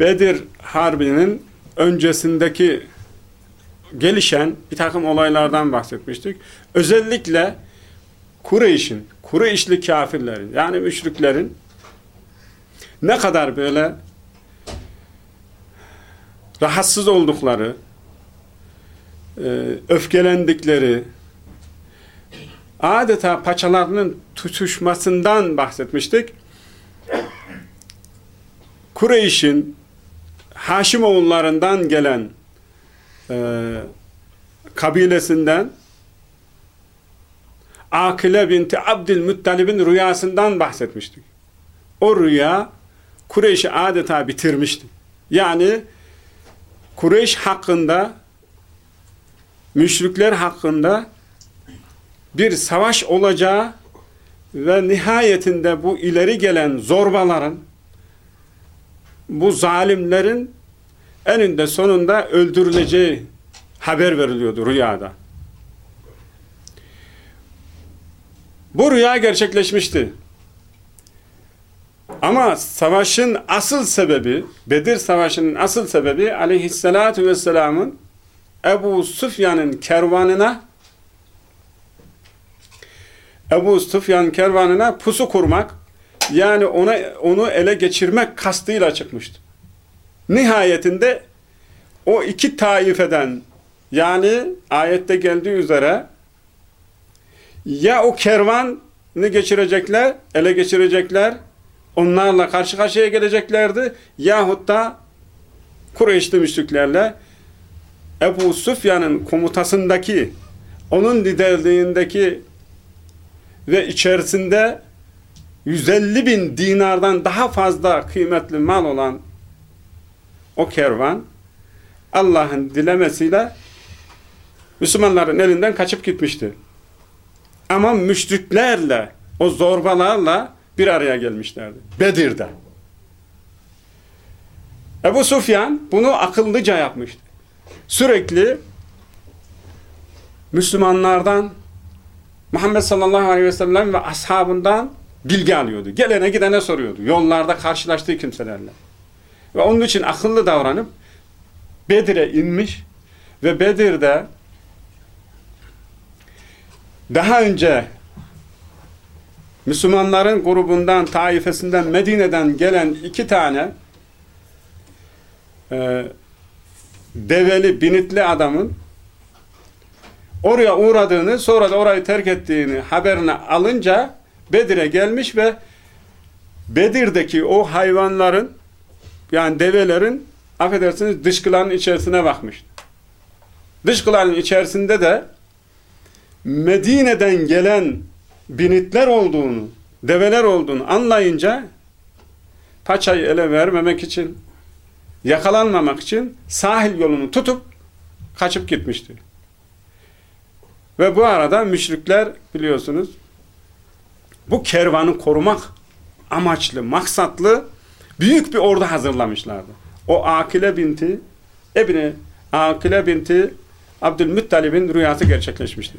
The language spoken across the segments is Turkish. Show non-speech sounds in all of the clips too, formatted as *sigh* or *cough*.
Bedir Harbi'nin öncesindeki gelişen bir takım olaylardan bahsetmiştik. Özellikle Kureyş'in, Kureyşli kafirlerin yani müşriklerin ne kadar böyle rahatsız oldukları, e, öfkelendikleri, adeta paçalarının tutuşmasından bahsetmiştik. Kureyş'in Haşimoğullarından gelen e, kabilesinden Akile binti Abdülmuttalib'in rüyasından bahsetmiştik. O rüya Kureyş'i adeta bitirmişti. Yani Kureyş hakkında müşrikler hakkında bir savaş olacağı ve nihayetinde bu ileri gelen zorbaların bu zalimlerin eninde sonunda öldürüleceği haber veriliyordu rüyada. Bu rüya gerçekleşmişti. Ama savaşın asıl sebebi, Bedir Savaşı'nın asıl sebebi aleyhissalatu vesselamın Ebu Sufyan'ın kervanına Ebu Sufyan kervanına pusu kurmak yani ona onu ele geçirmek kastıyla çıkmıştı. Nihayetinde o iki taifeden yani ayette geldiği üzere ya o kervanı geçirecekler, ele geçirecekler, onlarla karşı karşıya geleceklerdi yahut da Kureyşli müşriklerle Ebu Sufyan'ın komutasındaki, onun liderliğindeki ve içerisinde 150 bin dinardan daha fazla kıymetli mal olan o kervan Allah'ın dilemesiyle Müslümanların elinden kaçıp gitmişti. Ama müşriklerle, o zorbalarla bir araya gelmişlerdi. Bedir'de. Ebu Sufyan bunu akıllıca yapmıştı. Sürekli Müslümanlardan Muhammed sallallahu aleyhi ve sellem ve ashabından bilgi alıyordu. Gelene gidene soruyordu. Yollarda karşılaştığı kimselerle. Ve onun için akıllı davranıp Bedir'e inmiş ve Bedir'de daha önce Müslümanların grubundan, taifesinden, Medine'den gelen iki tane e, develi, binitli adamın oraya uğradığını, sonra da orayı terk ettiğini haberini alınca Bedir'e gelmiş ve Bedir'deki o hayvanların yani develerin affedersiniz dışkıların içerisine bakmış. Dışkıların içerisinde de Medine'den gelen binitler olduğunu, develer olduğunu anlayınca paçayı ele vermemek için, yakalanmamak için sahil yolunu tutup kaçıp gitmişti. Ve bu arada müşrikler biliyorsunuz bu kervanı korumak amaçlı, maksatlı büyük bir ordu hazırlamışlardı. O Akile binti Ebni Akile binti Abdülmuttalib'in rüyası gerçekleşmişti.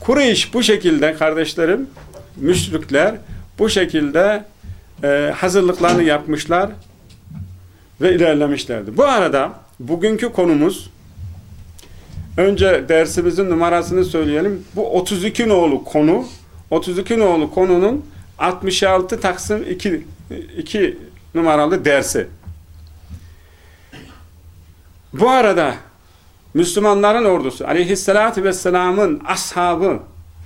Kureyş bu şekilde kardeşlerim, müşrikler bu şekilde e, hazırlıklarını yapmışlar ve ilerlemişlerdi. Bu arada bugünkü konumuz önce dersimizin numarasını söyleyelim. Bu 32 nolu konu 32 nolu konunun 66 Taksim 2, 2 numaralı dersi. Bu arada Müslümanların ordusu aleyhissalatü vesselamın ashabı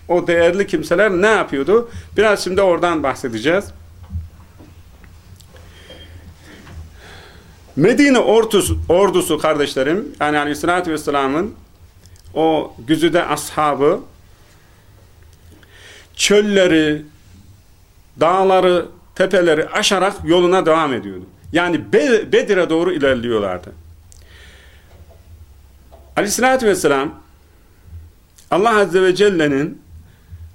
o değerli kimseler ne yapıyordu? Biraz şimdi oradan bahsedeceğiz. Medine ordusu, ordusu kardeşlerim yani aleyhissalatü vesselamın o güzide ashabı çölleri, dağları, tepeleri aşarak yoluna devam ediyordu. Yani Bedir'e doğru ilerliyorlardı. Aleyhissalatü vesselam Allah Azze ve Celle'nin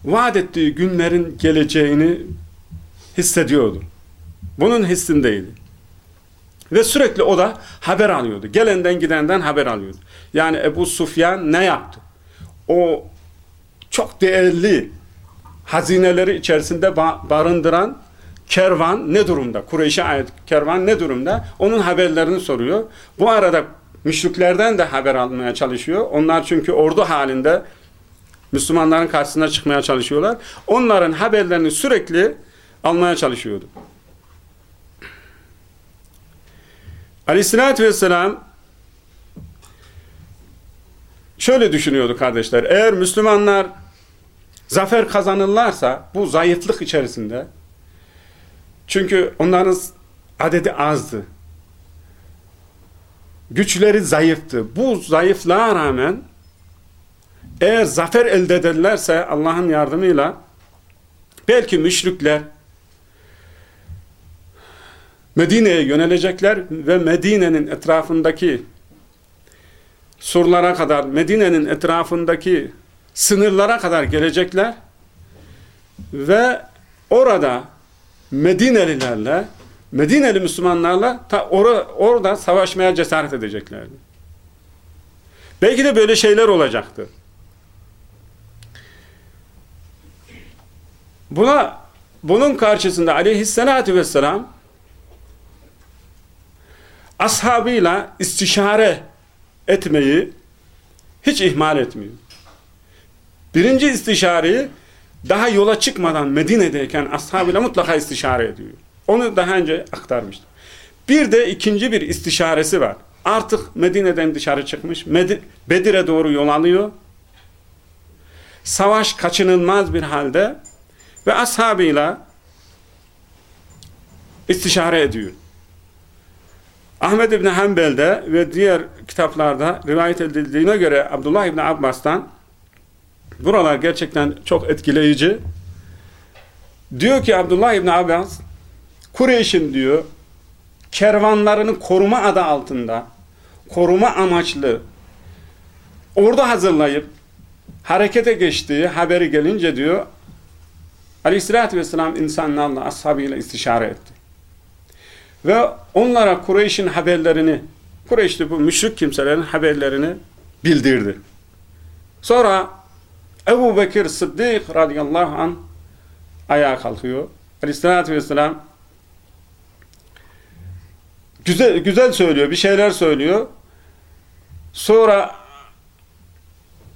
vaat ettiği günlerin geleceğini hissediyordu. Bunun hissindeydi. Ve sürekli o da haber alıyordu. Gelenden gidenden haber alıyordu. Yani Ebu Sufyan ne yaptı? O çok değerli hazineleri içerisinde barındıran kervan ne durumda? Kureyş'e ait kervan ne durumda? Onun haberlerini soruyor. Bu arada müşriklerden de haber almaya çalışıyor. Onlar çünkü ordu halinde Müslümanların karşısına çıkmaya çalışıyorlar. Onların haberlerini sürekli almaya çalışıyordu. Aleyhissalatü vesselam şöyle düşünüyordu kardeşler. Eğer Müslümanlar zafer kazanırlarsa bu zayıflık içerisinde çünkü onların adedi azdı. Güçleri zayıftı. Bu zayıflığa rağmen eğer zafer elde ederlerse Allah'ın yardımıyla belki müşrikler Medine'ye yönelecekler ve Medine'nin etrafındaki surlara kadar, Medine'nin etrafındaki sınırlara kadar gelecekler ve orada Medinelilerle, Medineli Müslümanlarla ta or orada savaşmaya cesaret edeceklerdi. Belki de böyle şeyler olacaktı. Buna bunun karşısında aleyhissalatü vesselam ashabıyla istişare etmeyi hiç ihmal etmiyor. Birinci istişareyi daha yola çıkmadan Medine'deyken ashabıyla mutlaka istişare ediyor. Onu daha önce aktarmıştım. Bir de ikinci bir istişaresi var. Artık Medine'den dışarı çıkmış. Bedir'e doğru yol alıyor. Savaş kaçınılmaz bir halde ve ashabıyla istişare ediyor. Ahmed İbni Hanbel'de ve diğer kitaplarda rivayet edildiğine göre Abdullah İbni Abbas'tan buralar gerçekten çok etkileyici. Diyor ki Abdullah İbni Abbas Kureyş'in diyor kervanlarını koruma adı altında koruma amaçlı orada hazırlayıp harekete geçtiği haberi gelince diyor Aleyhisselatü Vesselam insanlarla ashabıyla istişare etti. Ve onlara Kureyş'in haberlerini, Kureyş'te bu müşrik kimselerin haberlerini bildirdi. Sonra Ebu Bekir Sıddık radıyallahu an ayağa kalkıyor. Aleyhissalatü vesselam güzel, güzel söylüyor, bir şeyler söylüyor. Sonra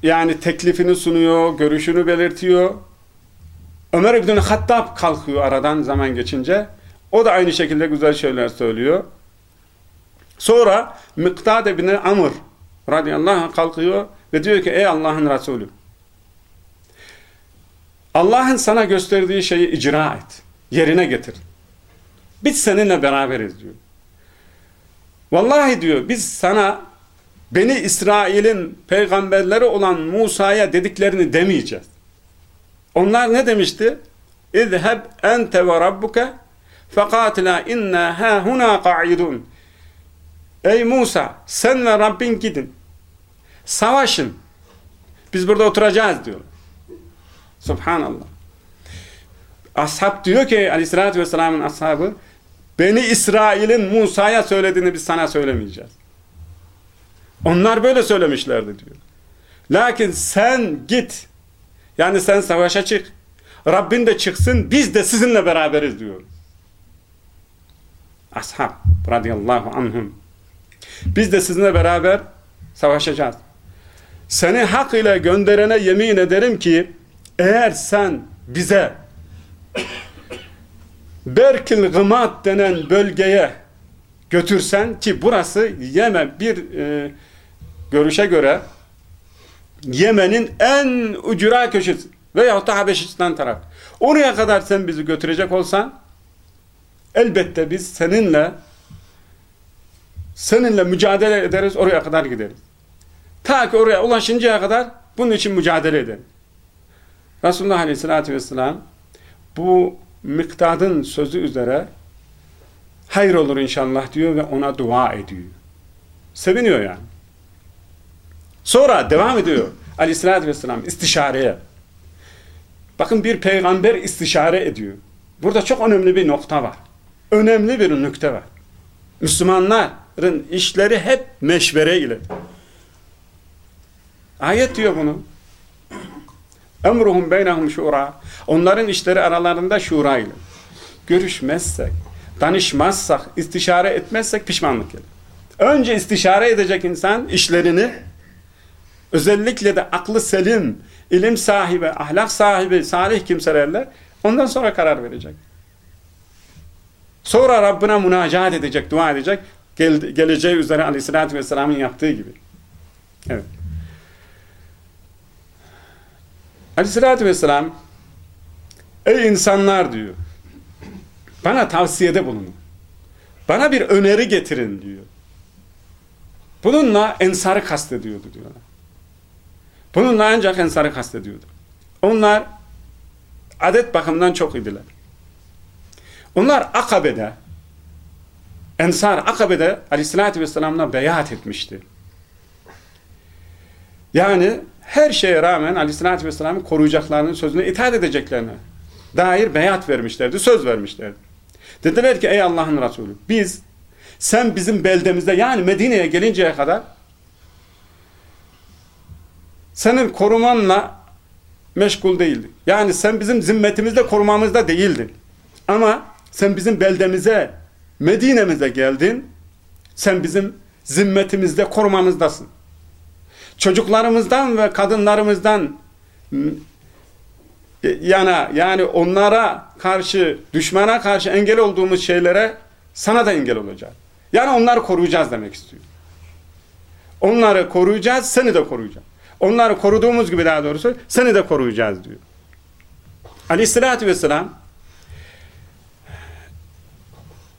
yani teklifini sunuyor, görüşünü belirtiyor. Ömer İbn-i Hattab kalkıyor aradan zaman geçince. O da aynı şekilde güzel şeyler söylüyor. Sonra Miktad ibn Amr radıyallahu anh kalkıyor ve diyor ki ey Allah'ın Resulü Allah'ın sana gösterdiği şeyi icra et. Yerine getir. Biz seninle beraberiz diyor. Vallahi diyor biz sana Beni İsrail'in peygamberleri olan Musa'ya dediklerini demeyeceğiz. Onlar ne demişti? İzheb ente ve rabbuke fekatila inna ha huna qa'idun. Ey Musa sen ve Rabbin gidin. Savaşın. Biz burada oturacağız diyor. Subhanallah. Ashab diyor ki aleyhissalatü vesselamın ashabı Beni İsrail'in Musa'ya söylediğini biz sana söylemeyeceğiz. Onlar böyle söylemişlerdi diyor. Lakin sen git. Yani sen savaşa çık. Rabbin de çıksın biz de sizinle beraberiz diyor. Ashab radıyallahu anhum. Biz de sizinle beraber savaşacağız. Seni hak ile gönderene yemin ederim ki eğer sen bize Berkil Gımat denen bölgeye götürsen ki burası Yemen bir e, görüşe göre Yemen'in en ucura köşesi veyahut da Habeşistan taraf. Oraya kadar sen bizi götürecek olsan elbette biz seninle seninle mücadele ederiz, oraya kadar gideriz. Ta ki oraya ulaşıncaya kadar bunun için mücadele edelim. Resulullah Aleyhisselatü Vesselam bu miktadın sözü üzere hayır olur inşallah diyor ve ona dua ediyor. Seviniyor yani. Sonra devam ediyor aleyhissalatü vesselam istişareye. Bakın bir peygamber istişare ediyor. Burada çok önemli bir nokta var. Önemli bir nükte var. Müslümanların işleri hep meşvere ile. Ayet diyor bunu. Emruhum beynehum şura. Onların işleri aralarında şura ile. görüşmezsek, danışmazsak, istişare etmezsek pişmanlık gelir. Önce istişare edecek insan işlerini, özellikle de aklı selim, ilim sahibi, ahlak sahibi, salih kimselerle ondan sonra karar verecek. Sonra Rabbine münacat edecek, dua edecek. Gel, geleceği üzere aleyhissalatü vesselamın yaptığı gibi. Evet. Aleyhissalatü vesselam Ey insanlar diyor. Bana tavsiyede bulunun. Bana bir öneri getirin diyor. Bununla ensarı kastediyordu diyorlar. Bununla ancak ensarı kastediyordu. Onlar adet bakımından çok idiler. Onlar Akabe'de Ensar Akabe'de Aleyhisselatü Vesselam'la beyat etmişti. Yani her şeye rağmen Aleyhisselatü Vesselam'ı koruyacaklarını, sözüne itaat edeceklerine dair beyat vermişlerdi, söz vermişlerdi. Dediler ki ey Allah'ın Resulü biz sen bizim beldemizde yani Medine'ye gelinceye kadar senin korumanla meşgul değildik. Yani sen bizim zimmetimizde korumamızda değildin. Ama sen bizim beldemize, Medine'mize geldin. Sen bizim zimmetimizde korumamızdasın. Çocuklarımızdan ve kadınlarımızdan yana yani onlara karşı, düşmana karşı engel olduğumuz şeylere sana da engel olacağız. Yani onları koruyacağız demek istiyor. Onları koruyacağız, seni de koruyacağız. Onları koruduğumuz gibi daha doğrusu seni de koruyacağız diyor. Aleyhissalatü vesselam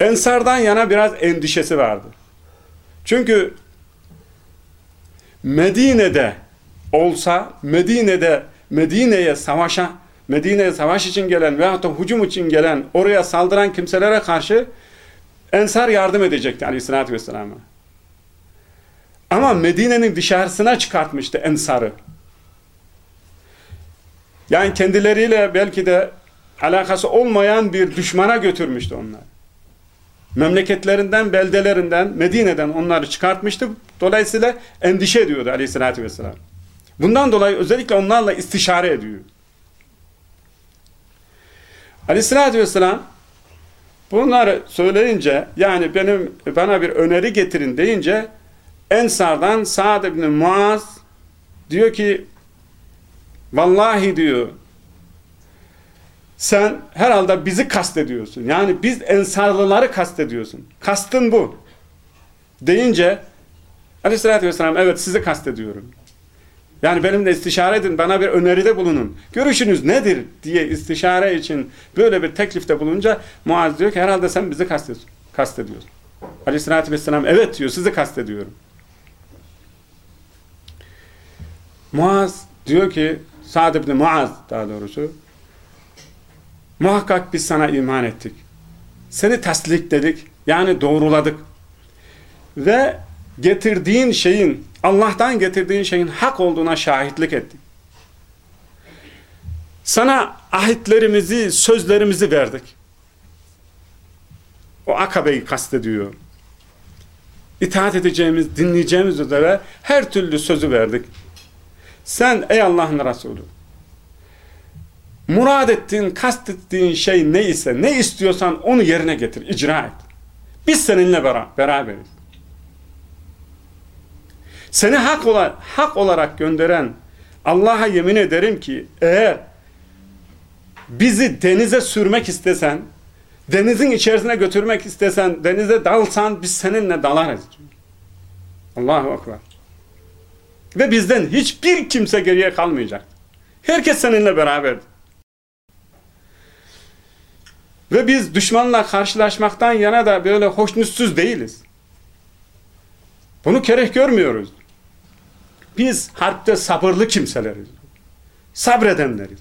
Ensardan yana biraz endişesi vardı. Çünkü Medine'de olsa, Medine'de Medine'ye savaşa, Medine'ye savaş için gelen veyahut da hücum için gelen, oraya saldıran kimselere karşı Ensar yardım edecekti aleyhissalatü vesselam'a. Ama Medine'nin dışarısına çıkartmıştı Ensar'ı. Yani kendileriyle belki de alakası olmayan bir düşmana götürmüştü onlar memleketlerinden, beldelerinden, Medine'den onları çıkartmıştı. Dolayısıyla endişe ediyordu aleyhissalatü vesselam. Bundan dolayı özellikle onlarla istişare ediyor. Aleyhissalatü vesselam bunları söyleyince yani benim bana bir öneri getirin deyince Ensar'dan Sa'd ibn Muaz diyor ki vallahi diyor sen herhalde bizi kastediyorsun. Yani biz ensarlıları kastediyorsun. Kastın bu. Deyince aleyhissalatü vesselam evet sizi kastediyorum. Yani benimle istişare edin, bana bir öneride bulunun. Görüşünüz nedir diye istişare için böyle bir teklifte bulunca Muaz diyor ki herhalde sen bizi kastediyorsun. kastediyorsun. Aleyhissalatü vesselam evet diyor sizi kastediyorum. Muaz diyor ki Sa'd ibn Muaz daha doğrusu Muhakkak biz sana iman ettik. Seni tasdik dedik. Yani doğruladık. Ve getirdiğin şeyin, Allah'tan getirdiğin şeyin hak olduğuna şahitlik ettik. Sana ahitlerimizi, sözlerimizi verdik. O akabeyi kastediyor. İtaat edeceğimiz, dinleyeceğimiz üzere her türlü sözü verdik. Sen ey Allah'ın Resulü murad ettiğin, kastettiğin şey neyse, ne istiyorsan onu yerine getir, icra et. Biz seninle beraberiz. Seni hak, ola, hak olarak gönderen Allah'a yemin ederim ki eğer bizi denize sürmek istesen, denizin içerisine götürmek istesen, denize dalsan biz seninle dalarız. Allahu Ekber. Ve bizden hiçbir kimse geriye kalmayacak. Herkes seninle beraberdir. Ve biz düşmanla karşılaşmaktan yana da böyle hoşnutsuz değiliz. Bunu kereh görmüyoruz. Biz harpte sabırlı kimseleriz. Sabredenleriz.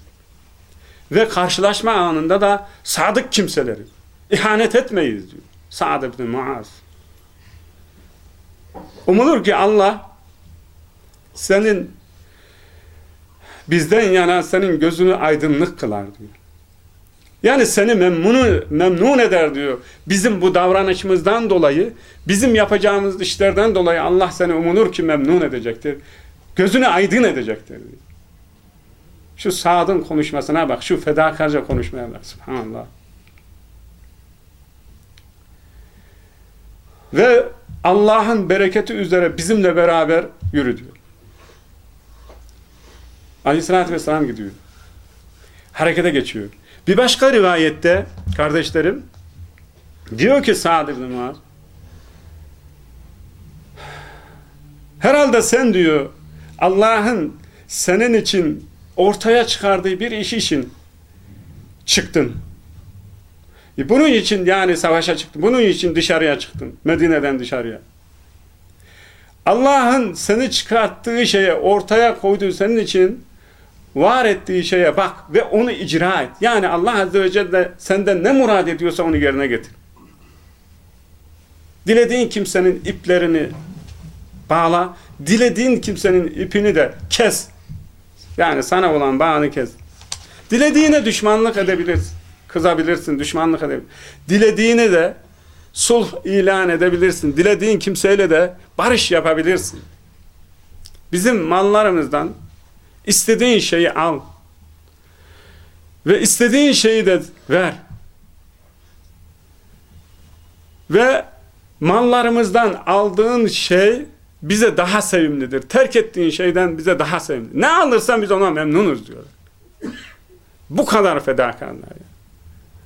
Ve karşılaşma anında da sadık kimseleriz. İhanet etmeyiz diyor. Sa'd ibn Muaz. Umulur ki Allah senin bizden yana senin gözünü aydınlık kılar diyor. Yani seni memnun, memnun eder diyor. Bizim bu davranışımızdan dolayı, bizim yapacağımız işlerden dolayı Allah seni umulur ki memnun edecektir. Gözünü aydın edecektir. Diyor. Şu Saad'ın konuşmasına bak, şu fedakarca konuşmaya bak. Subhanallah. Ve Allah'ın bereketi üzere bizimle beraber yürü diyor. Aleyhissalatü vesselam gidiyor. Harekete geçiyor. Bir başka rivayette kardeşlerim diyor ki Sa'd ibn Muaz herhalde sen diyor Allah'ın senin için ortaya çıkardığı bir iş için çıktın. E bunun için yani savaşa çıktın. Bunun için dışarıya çıktın. Medine'den dışarıya. Allah'ın seni çıkarttığı şeye ortaya koyduğu senin için var ettiği şeye bak ve onu icra et. Yani Allah Azze ve Celle senden ne murad ediyorsa onu yerine getir. Dilediğin kimsenin iplerini bağla, dilediğin kimsenin ipini de kes. Yani sana olan bağını kes. Dilediğine düşmanlık edebilirsin. Kızabilirsin, düşmanlık edebilirsin. Dilediğine de sulh ilan edebilirsin. Dilediğin kimseyle de barış yapabilirsin. Bizim mallarımızdan istediğin şeyi al. Ve istediğin şeyi de ver. Ve mallarımızdan aldığın şey bize daha sevimlidir. Terk ettiğin şeyden bize daha sevimli. Ne alırsan biz ona memnunuz diyorlar. Bu kadar fedakarlar.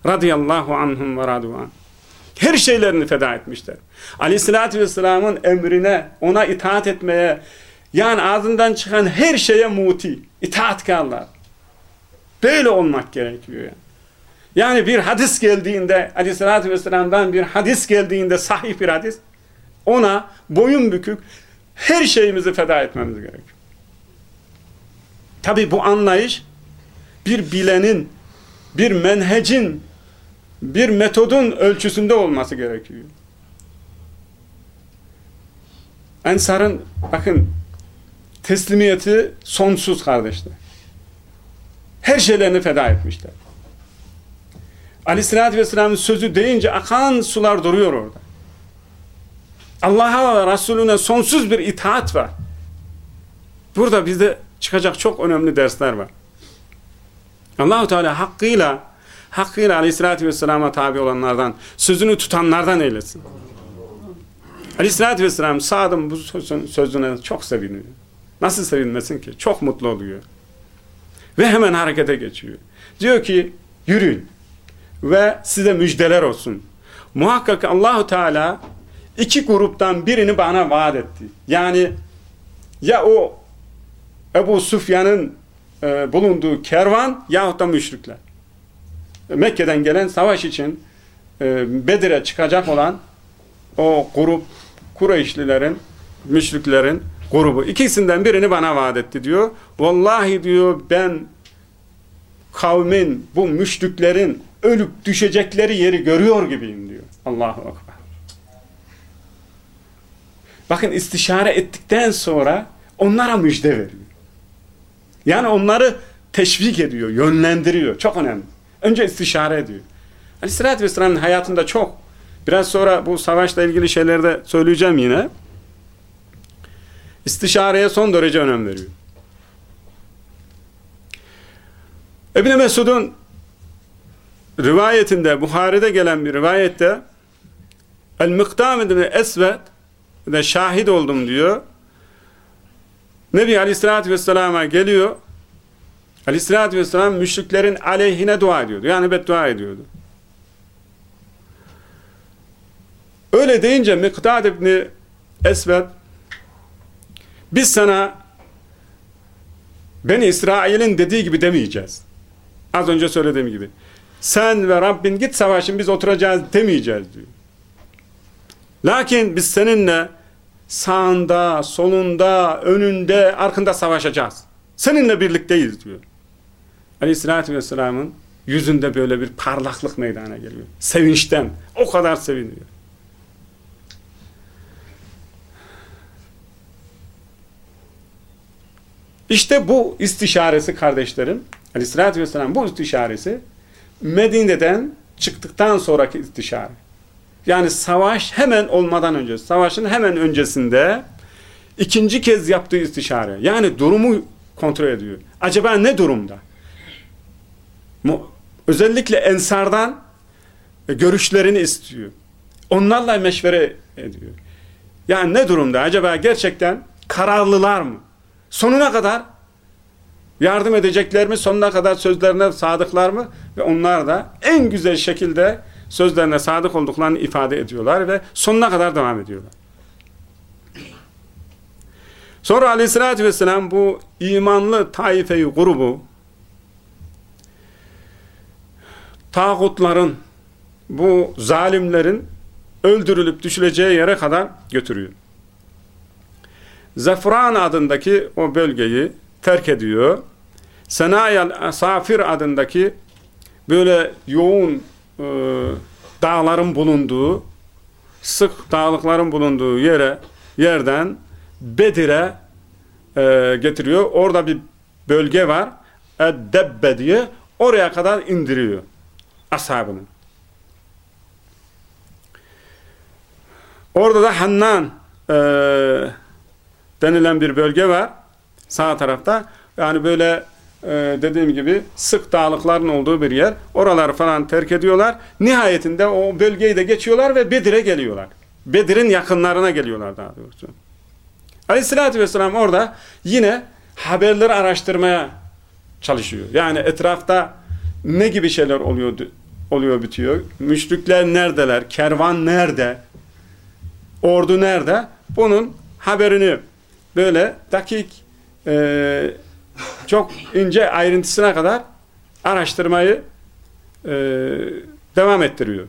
Radıyallahu anhum ve radu'an. Her şeylerini feda etmişler. Aleyhissalatü vesselamın emrine, ona itaat etmeye, yani ağzından çıkan her şeye muti, itaatkarlar. Böyle olmak gerekiyor yani. Yani bir hadis geldiğinde, aleyhissalatü vesselam'dan bir hadis geldiğinde, sahih bir hadis, ona boyun bükük, her şeyimizi feda etmemiz gerekiyor. Tabi bu anlayış, bir bilenin, bir menhecin, bir metodun ölçüsünde olması gerekiyor. Ensar'ın bakın teslimiyeti sonsuz kardeşler. Her şeylerini feda etmişler. Aleyhissalatü vesselamın sözü deyince akan sular duruyor orada. Allah'a ve Resulüne sonsuz bir itaat var. Burada bizde çıkacak çok önemli dersler var. Allahu Teala hakkıyla hakkıyla Aleyhisselatü Vesselam'a tabi olanlardan, sözünü tutanlardan eylesin. Aleyhisselatü Vesselam Sa'd'ın bu sözüne çok seviniyor. Nasıl sevinmesin ki? Çok mutlu oluyor. Ve hemen harekete geçiyor. Diyor ki yürüyün ve size müjdeler olsun. Muhakkak Allahu Teala iki gruptan birini bana vaat etti. Yani ya o Ebu Sufyan'ın e, bulunduğu kervan yahut da müşrikler. Mekke'den gelen savaş için e, Bedir'e çıkacak olan o grup Kureyşlilerin, müşriklerin grubu. ikisinden birini bana vaat etti diyor. Vallahi diyor ben kavmin, bu müşriklerin ölüp düşecekleri yeri görüyor gibiyim diyor. Allahu Akbar. Bakın istişare ettikten sonra onlara müjde veriyor. Yani onları teşvik ediyor, yönlendiriyor. Çok önemli. Önce istişare ediyor. Aleyhissalatü Vesselam'ın hayatında çok. Biraz sonra bu savaşla ilgili şeyleri de söyleyeceğim yine. İstişareye son derece önem veriyor. İbn Mesud'un rivayetinde, Buhari'de gelen bir rivayette El-Miktam ibn Esved de şahit oldum diyor. Nebi Aleyhisselatü Vesselam'a geliyor. Aleyhisselatü Vesselam müşriklerin aleyhine dua ediyordu. Yani beddua ediyordu. Öyle deyince Miktad ibn Esved biz sana Beni İsrail'in dediği gibi demeyeceğiz. Az önce söylediğim gibi. Sen ve Rabbin git savaşın biz oturacağız demeyeceğiz diyor. Lakin biz seninle sağında, solunda, önünde, arkında savaşacağız. Seninle birlikteyiz diyor. Aleyhissalatü Vesselam'ın yüzünde böyle bir parlaklık meydana geliyor. Sevinçten. O kadar seviniyor. İşte bu istişaresi kardeşlerim, Aleyhisselatü Vesselam bu istişaresi Medine'den çıktıktan sonraki istişare. Yani savaş hemen olmadan önce, savaşın hemen öncesinde ikinci kez yaptığı istişare. Yani durumu kontrol ediyor. Acaba ne durumda? Özellikle Ensar'dan görüşlerini istiyor. Onlarla meşvere ediyor. Yani ne durumda? Acaba gerçekten kararlılar mı? Sonuna kadar yardım edecekler mi? Sonuna kadar sözlerine sadıklar mı? Ve onlar da en güzel şekilde sözlerine sadık olduklarını ifade ediyorlar ve sonuna kadar devam ediyorlar. Sonra aleyhissalatü vesselam bu imanlı taifeyi grubu tağutların bu zalimlerin öldürülüp düşüleceği yere kadar götürüyor. Zafran adındaki o bölgeyi terk ediyor. Senayel Safir adındaki böyle yoğun e, dağların bulunduğu sık dağlıkların bulunduğu yere yerden Bedir'e e, getiriyor. Orada bir bölge var. Eddebbe diye oraya kadar indiriyor ashabını. Orada da Hannan e, denilen bir bölge var. Sağ tarafta. Yani böyle e, dediğim gibi sık dağlıkların olduğu bir yer. Oraları falan terk ediyorlar. Nihayetinde o bölgeyi de geçiyorlar ve Bedir'e geliyorlar. Bedir'in yakınlarına geliyorlar daha doğrusu. Aleyhissalatü vesselam orada yine haberleri araştırmaya çalışıyor. Yani etrafta ne gibi şeyler oluyor oluyor bitiyor. Müşrikler neredeler? Kervan nerede? Ordu nerede? Bunun haberini böyle dakik e, çok ince ayrıntısına kadar araştırmayı e, devam ettiriyor.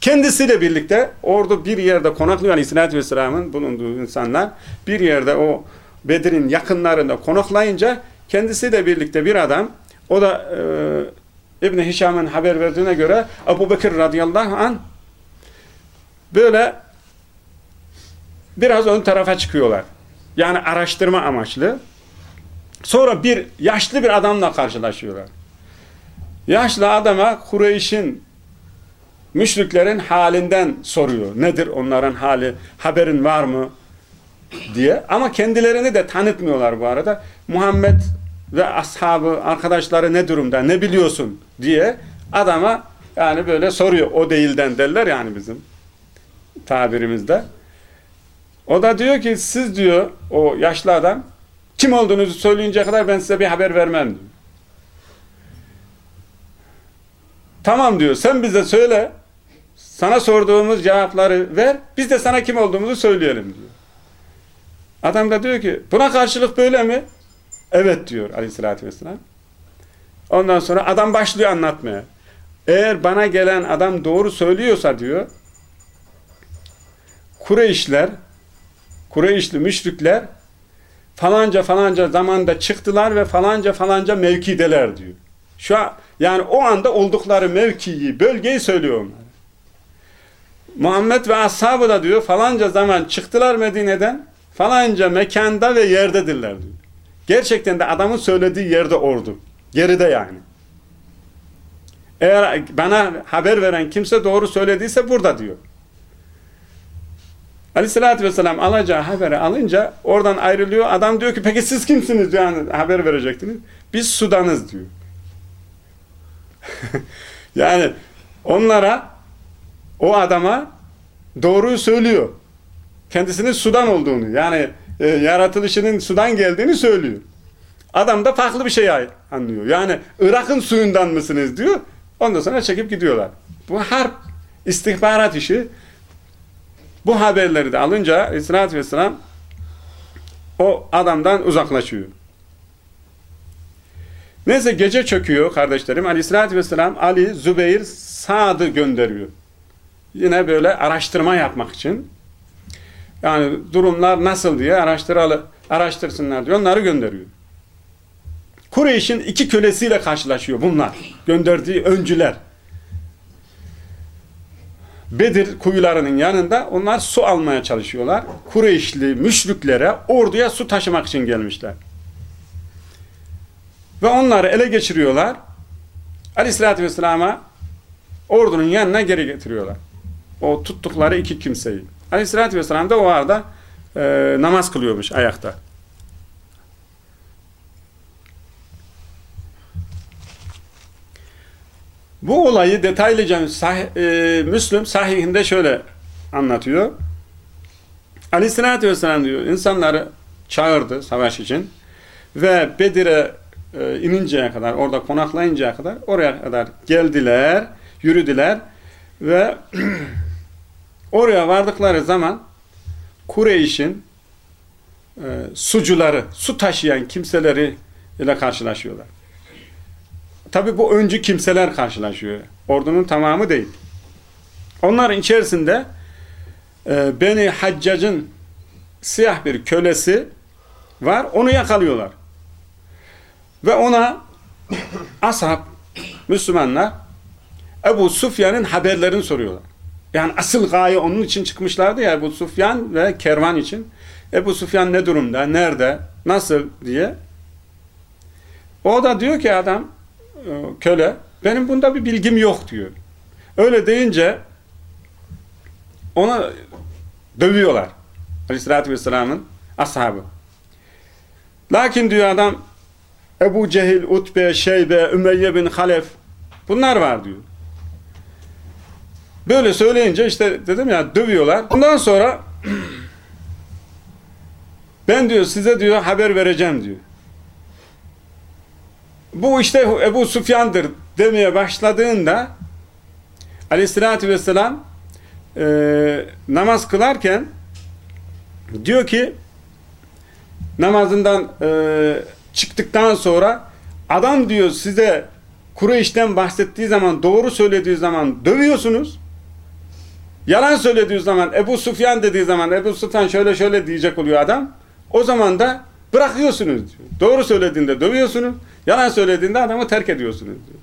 Kendisiyle birlikte orada bir yerde konaklıyor Aleyhisselatü Vesselam'ın bulunduğu insanlar bir yerde o Bedir'in yakınlarında konaklayınca kendisiyle birlikte bir adam o da e, İbni Hişam'ın haber verdiğine göre Ebu Bekir radıyallahu an böyle biraz ön tarafa çıkıyorlar. Yani araştırma amaçlı. Sonra bir yaşlı bir adamla karşılaşıyorlar. Yaşlı adama Kureyş'in müşriklerin halinden soruyor. Nedir onların hali? Haberin var mı? diye. Ama kendilerini de tanıtmıyorlar bu arada. Muhammed ve ashabı, arkadaşları ne durumda, ne biliyorsun diye adama yani böyle soruyor. O değilden derler yani bizim tabirimizde. O da diyor ki siz diyor o yaşlı adam kim olduğunuzu söyleyince kadar ben size bir haber vermem diyor. Tamam diyor sen bize söyle sana sorduğumuz cevapları ver biz de sana kim olduğumuzu söyleyelim diyor. Adam da diyor ki buna karşılık böyle mi? Evet diyor aleyhissalatü vesselam. Ondan sonra adam başlıyor anlatmaya. Eğer bana gelen adam doğru söylüyorsa diyor Kureyşler Kureyşli müşrikler falanca falanca zamanda çıktılar ve falanca falanca mevkideler diyor. Şu an, yani o anda oldukları mevkiyi, bölgeyi söylüyor onlar. Muhammed ve ashabı da diyor falanca zaman çıktılar Medine'den falanca mekanda ve yerdedirler diyor. Gerçekten de adamın söylediği yerde ordu. Geride yani. Eğer bana haber veren kimse doğru söylediyse burada diyor. Aleyhissalatü vesselam alacağı haberi alınca oradan ayrılıyor. Adam diyor ki peki siz kimsiniz yani haber verecektiniz. Biz Sudan'ız diyor. *laughs* yani onlara o adama doğruyu söylüyor. Kendisinin Sudan olduğunu yani e, yaratılışının sudan geldiğini söylüyor. Adam da farklı bir şey anlıyor. Yani Irak'ın suyundan mısınız diyor. Ondan sonra çekip gidiyorlar. Bu harp istihbarat işi bu haberleri de alınca Aleyhisselatü Vesselam o adamdan uzaklaşıyor. Neyse gece çöküyor kardeşlerim. Aleyhisselatü Vesselam Ali, Zübeyir, Sa'd'ı gönderiyor. Yine böyle araştırma yapmak için. Yani durumlar nasıl diye araştıralı, araştırsınlar diyor. Onları gönderiyor. Kureyş'in iki kölesiyle karşılaşıyor bunlar. Gönderdiği öncüler. Bedir kuyularının yanında onlar su almaya çalışıyorlar. Kureyşli müşriklere orduya su taşımak için gelmişler. Ve onları ele geçiriyorlar. Aleyhissalatü vesselama ordunun yanına geri getiriyorlar. O tuttukları iki kimseyi. Aleyhissalatü vesselam da o arada e, namaz kılıyormuş ayakta. Bu olayı detaylıca sahih, e, Müslüm sahihinde şöyle anlatıyor. Aleyhissalatü vesselam diyor insanları çağırdı savaş için ve Bedir'e e, ininceye kadar orada konaklayıncaya kadar oraya kadar geldiler, yürüdüler ve *clears throat* oraya vardıkları zaman Kureyş'in e, sucuları, su taşıyan kimseleri ile karşılaşıyorlar. Tabi bu öncü kimseler karşılaşıyor. Ordunun tamamı değil. Onların içerisinde e, Beni Haccac'ın siyah bir kölesi var. Onu yakalıyorlar. Ve ona ashab, Müslümanlar Ebu Sufyan'ın haberlerini soruyorlar. Yani asıl gaye onun için çıkmışlardı ya Ebu Sufyan ve kervan için. Ebu Sufyan ne durumda, nerede, nasıl diye. O da diyor ki adam, köle, benim bunda bir bilgim yok diyor. Öyle deyince ona dövüyorlar. Aleyhissalatü Vesselam'ın ashabı. Lakin diyor adam Ebu Cehil, Utbe, Şeybe, Ümeyye bin Halef bunlar var diyor. Böyle söyleyince işte dedim ya dövüyorlar. Ondan sonra *clears throat* ben diyor size diyor haber vereceğim diyor. Bu işte Ebu Sufyan'dır demeye başladığında aleyhissalatü vesselam e, namaz kılarken diyor ki namazından e, çıktıktan sonra adam diyor size Kureyş'ten bahsettiği zaman doğru söylediği zaman dövüyorsunuz. Yalan söylediği zaman Ebu Sufyan dediği zaman Ebu Sufyan şöyle şöyle diyecek oluyor adam. O zaman da bırakıyorsunuz diyor. Doğru söylediğinde dövüyorsunuz. Yalan söylediğinde adamı terk ediyorsunuz diyor.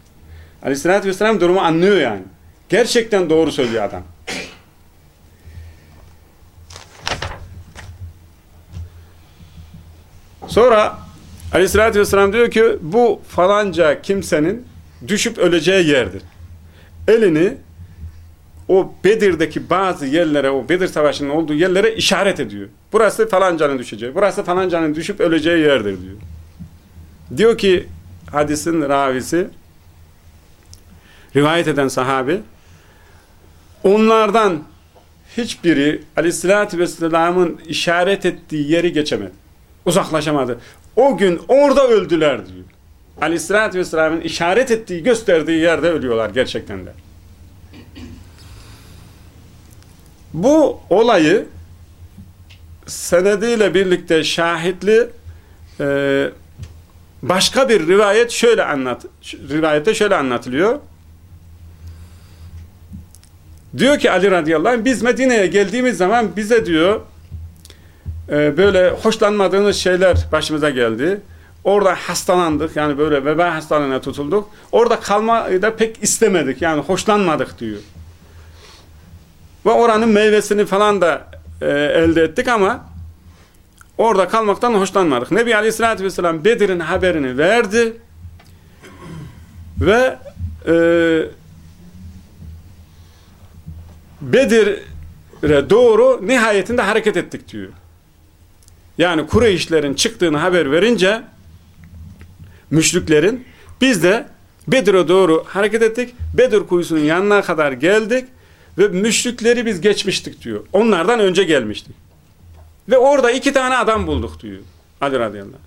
Aleyhissalatü vesselam durumu anlıyor yani. Gerçekten doğru söylüyor adam. Sonra Aleyhissalatü vesselam diyor ki bu falanca kimsenin düşüp öleceği yerdir. Elini o Bedir'deki bazı yerlere, o Bedir Savaşı'nın olduğu yerlere işaret ediyor. Burası falancanın düşeceği, burası falancanın düşüp öleceği yerdir diyor. Diyor ki hadisin ravisi, rivayet eden sahabi, onlardan hiçbiri Aleyhisselatü Vesselam'ın işaret ettiği yeri geçemedi. Uzaklaşamadı. O gün orada öldüler diyor. Aleyhisselatü Vesselam'ın işaret ettiği, gösterdiği yerde ölüyorlar gerçekten de. Bu olayı senediyle birlikte şahitli e, başka bir rivayet şöyle anlat rivayette şöyle anlatılıyor. Diyor ki Ali radıyallahu anh biz Medine'ye geldiğimiz zaman bize diyor e, böyle hoşlanmadığımız şeyler başımıza geldi. Orada hastalandık yani böyle veba hastalığına tutulduk. Orada kalmayı da pek istemedik yani hoşlanmadık diyor. Ve oranın meyvesini falan da e, elde ettik ama orada kalmaktan hoşlanmadık. Nebi Aleyhisselatü Vesselam Bedir'in haberini verdi ve e, Bedir'e doğru nihayetinde hareket ettik diyor. Yani Kureyşlerin çıktığını haber verince müşriklerin biz de Bedir'e doğru hareket ettik. Bedir kuyusunun yanına kadar geldik ve müşrikleri biz geçmiştik diyor. Onlardan önce gelmiştik. Ve orada iki tane adam bulduk diyor. Ali radıyallahu.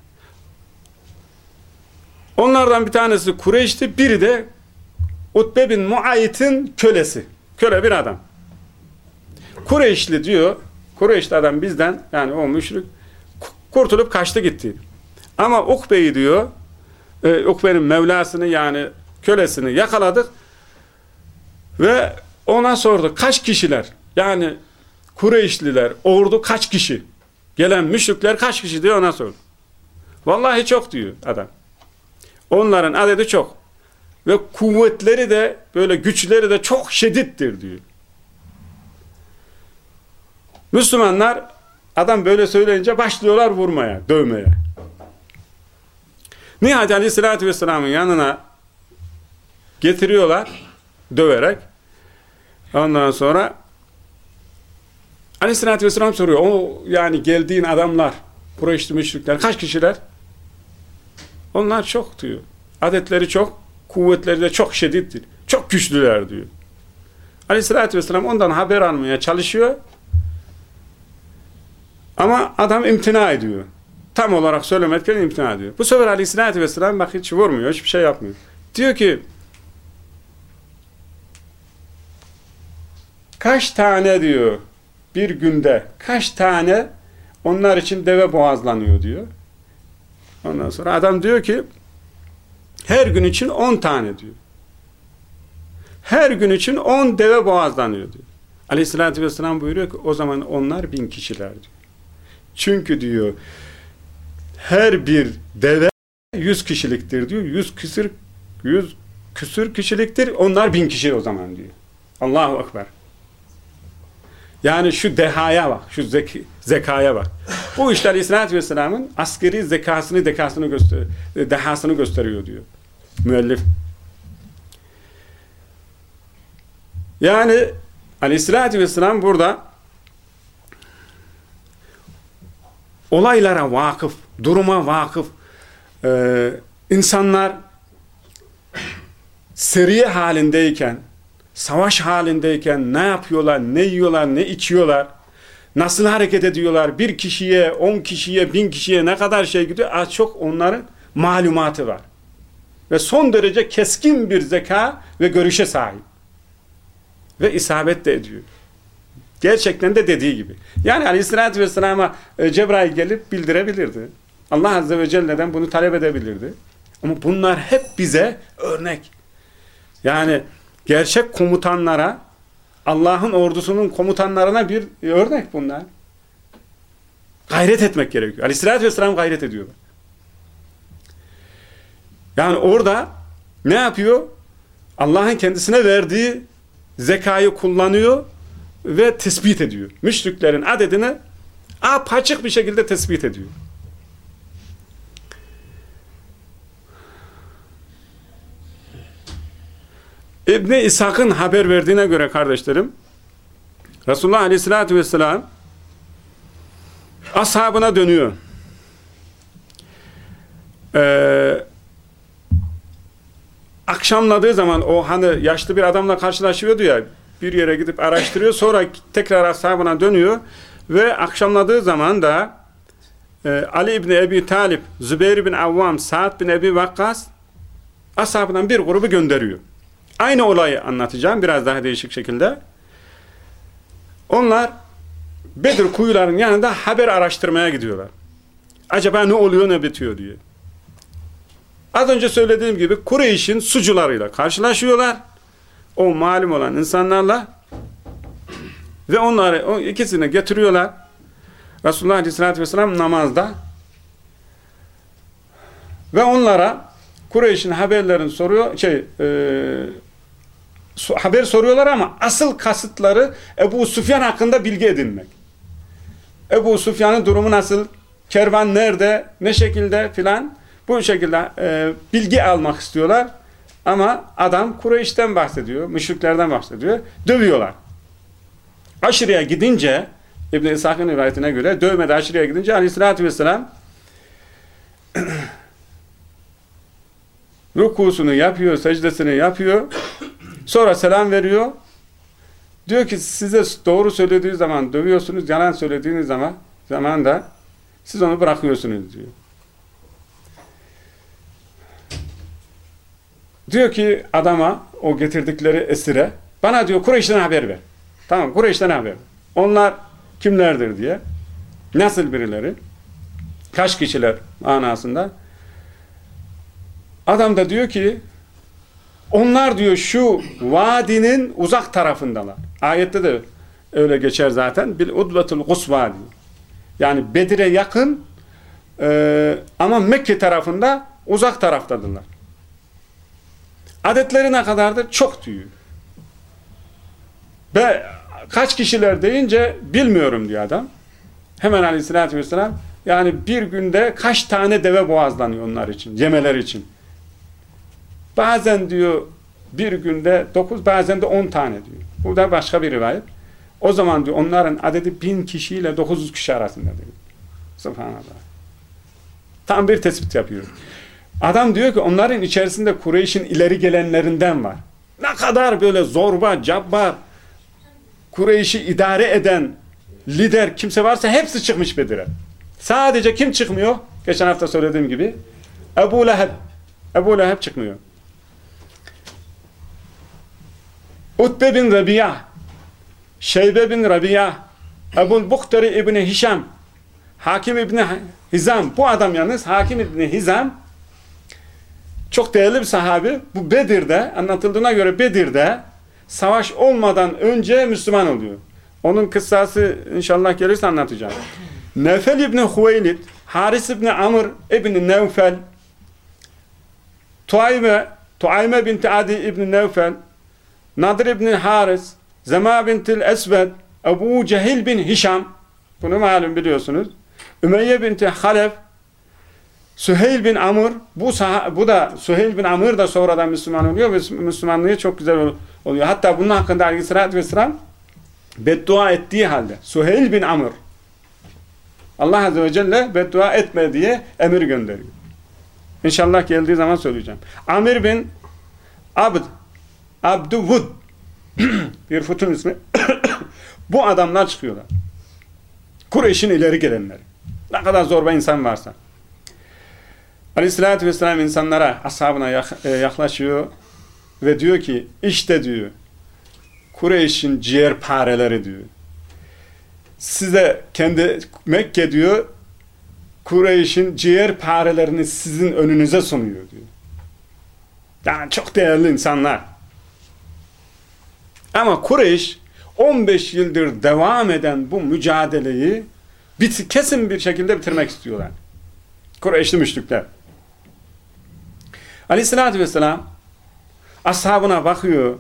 Onlardan bir tanesi Kureyş'ti, biri de Utbe bin Muayit'in kölesi. Köle bir adam. Kureyşli diyor, Kureyşli adam bizden, yani o müşrik, kurtulup kaçtı gitti. Ama Ukbe'yi diyor, e, Ukbe'nin Mevlasını yani kölesini yakaladık ve ona sordu kaç kişiler yani Kureyşliler ordu kaç kişi gelen müşrikler kaç kişi diyor ona sordu. Vallahi çok diyor adam. Onların adedi çok. Ve kuvvetleri de böyle güçleri de çok şiddettir diyor. Müslümanlar adam böyle söyleyince başlıyorlar vurmaya, dövmeye. Nihayet Aleyhisselatü Vesselam'ın yanına getiriyorlar döverek. Ondan sonra Aleyhisselatü Vesselam soruyor. O yani geldiğin adamlar, Kureyşli müşrikler kaç kişiler? Onlar çok diyor. Adetleri çok, kuvvetleri de çok şiddettir. Çok güçlüler diyor. Aleyhissalatü vesselam ondan haber almaya çalışıyor. Ama adam imtina ediyor. Tam olarak söylemekten imtina ediyor. Bu sefer Aleyhisselatü vesselam bak hiç vurmuyor, hiçbir şey yapmıyor. Diyor ki kaç tane diyor bir günde kaç tane onlar için deve boğazlanıyor diyor. Ondan sonra adam diyor ki her gün için 10 tane diyor. Her gün için 10 deve boğazlanıyor diyor. Aleyhissalatü vesselam buyuruyor ki o zaman onlar bin kişiler diyor. Çünkü diyor her bir deve 100 kişiliktir diyor. 100 küsür 100 küsür kişiliktir. Onlar bin kişi o zaman diyor. Allahu Ekber. Yani şu dehaya bak, şu zek zekaya bak. Bu işte Aleyhisselatü Vesselam'ın askeri zekasını, dekasını göster dehasını gösteriyor diyor. Müellif. Yani Aleyhisselatü Vesselam burada olaylara vakıf, duruma vakıf ee, insanlar seriye halindeyken savaş halindeyken ne yapıyorlar, ne yiyorlar, ne içiyorlar, nasıl hareket ediyorlar, bir kişiye, on kişiye, bin kişiye ne kadar şey gidiyor, çok onların malumatı var. Ve son derece keskin bir zeka ve görüşe sahip. Ve isabet de ediyor. Gerçekten de dediği gibi. Yani aleyhissalatü vesselama e, Cebrail gelip bildirebilirdi. Allah Azze ve Celle'den bunu talep edebilirdi. Ama bunlar hep bize örnek. Yani gerçek komutanlara, Allah'ın ordusunun komutanlarına bir örnek bunlar. Gayret etmek gerekiyor. Aleyhissalatü vesselam gayret ediyor. Yani orada ne yapıyor? Allah'ın kendisine verdiği zekayı kullanıyor ve tespit ediyor. Müşriklerin adedini apaçık bir şekilde tespit ediyor. İbni İshak'ın haber verdiğine göre kardeşlerim Resulullah Aleyhisselatü Vesselam ashabına dönüyor. Ee, akşamladığı zaman o hani yaşlı bir adamla karşılaşıyordu ya bir yere gidip araştırıyor sonra tekrar ashabına dönüyor ve akşamladığı zaman da e, Ali İbni Ebi Talip, Zübeyir bin Avvam, Sa'd bin Ebi Vakkas ashabından bir grubu gönderiyor. Aynı olayı anlatacağım biraz daha değişik şekilde. Onlar Bedir kuyularının yanında haber araştırmaya gidiyorlar. Acaba ne oluyor ne bitiyor diye. Az önce söylediğim gibi Kureyş'in sucularıyla karşılaşıyorlar. O malum olan insanlarla ve onları o ikisini getiriyorlar. Resulullah Aleyhisselatü Vesselam namazda ve onlara Kureyş'in haberlerini soruyor şey e, haber soruyorlar ama asıl kasıtları Ebu Süfyan hakkında bilgi edinmek. Ebu Süfyan'ın durumu nasıl? Kervan nerede? Ne şekilde filan? Bu şekilde e, bilgi almak istiyorlar. Ama adam Kureyş'ten bahsediyor, müşriklerden bahsediyor. Dövüyorlar. Aşırıya gidince İbn-i İshak'ın rivayetine göre dövmede aşırıya gidince aleyhissalatü vesselam *clears throat* rukusunu yapıyor, secdesini yapıyor. Sonra selam veriyor. Diyor ki size doğru söylediği zaman dövüyorsunuz, yalan söylediğiniz zaman zaman da siz onu bırakıyorsunuz diyor. Diyor ki adama o getirdikleri esire bana diyor Kureyş'ten haber ver. Tamam Kureyş'ten haber. Onlar kimlerdir diye. Nasıl birileri? Kaç kişiler manasında. Adam da diyor ki onlar diyor şu vadinin uzak tarafındalar. Ayette de öyle geçer zaten. Bil udvetul gusva diyor. Yani Bedir'e yakın e, ama Mekke tarafında uzak taraftadırlar. Adetleri ne kadardır? Çok diyor. Ve kaç kişiler deyince bilmiyorum diyor adam. Hemen aleyhissalatü vesselam yani bir günde kaç tane deve boğazlanıyor onlar için, yemeler için. Bazen diyor bir günde dokuz, bazen de on tane diyor. Bu da başka bir rivayet. O zaman diyor onların adedi bin kişiyle dokuz yüz kişi arasında diyor. Subhanallah. Tam bir tespit yapıyor. Adam diyor ki onların içerisinde Kureyş'in ileri gelenlerinden var. Ne kadar böyle zorba, cabbar, Kureyş'i idare eden lider kimse varsa hepsi çıkmış Bedir'e. Sadece kim çıkmıyor? Geçen hafta söylediğim gibi Ebu Leheb. Ebu Leheb çıkmıyor. Utbe bin Rabia, Şeybe bin Rabia, Ebu Buhtari İbni Hişam, Hakim İbni Hizam, bu adam yalnız Hakim İbni Hizam çok değerli bir sahabi. Bu Bedir'de, anlatıldığına göre Bedir'de savaş olmadan önce Müslüman oluyor. Onun kıssası inşallah gelirse anlatacağım. Nefel İbni Huveylid, Haris İbni Amr İbni Nevfel, Tuayme, Tuayme binti Adi İbni Nevfel, Nadir İbni Haris, Zema bintil Esved, Ebu Cehil bin Hişam, bunu malum biliyorsunuz. Ümeyye binti Halef, Süheyl bin Amr, bu, bu da Süheyl bin Amr da sonradan Müslüman oluyor ve Müslümanlığı çok güzel oluyor. Hatta bunun hakkında Aleyhisselatü Vesselam beddua ettiği halde Süheyl bin Amr Allah Azze ve Celle beddua etme diye emir gönderiyor. İnşallah geldiği zaman söyleyeceğim. Amir bin Abd Abduvud *clears throat* bir futun ismi *clears throat* bu adamlar çıkıyorlar. Kureyş'in ileri gelenleri. Ne kadar zorba insan varsa. Aleyhissalatü vesselam insanlara, ashabına e, yaklaşıyor ve diyor ki işte diyor Kureyş'in ciğerpareleri diyor. Size kendi Mekke diyor Kureyş'in ciğerparelerini sizin önünüze sunuyor diyor. Yani çok değerli insanlar. Ama Kureyş 15 yıldır devam eden bu mücadeleyi bit kesin bir şekilde bitirmek istiyorlar. Kureyşli müşrikler. Aleyhissalatü vesselam ashabına bakıyor.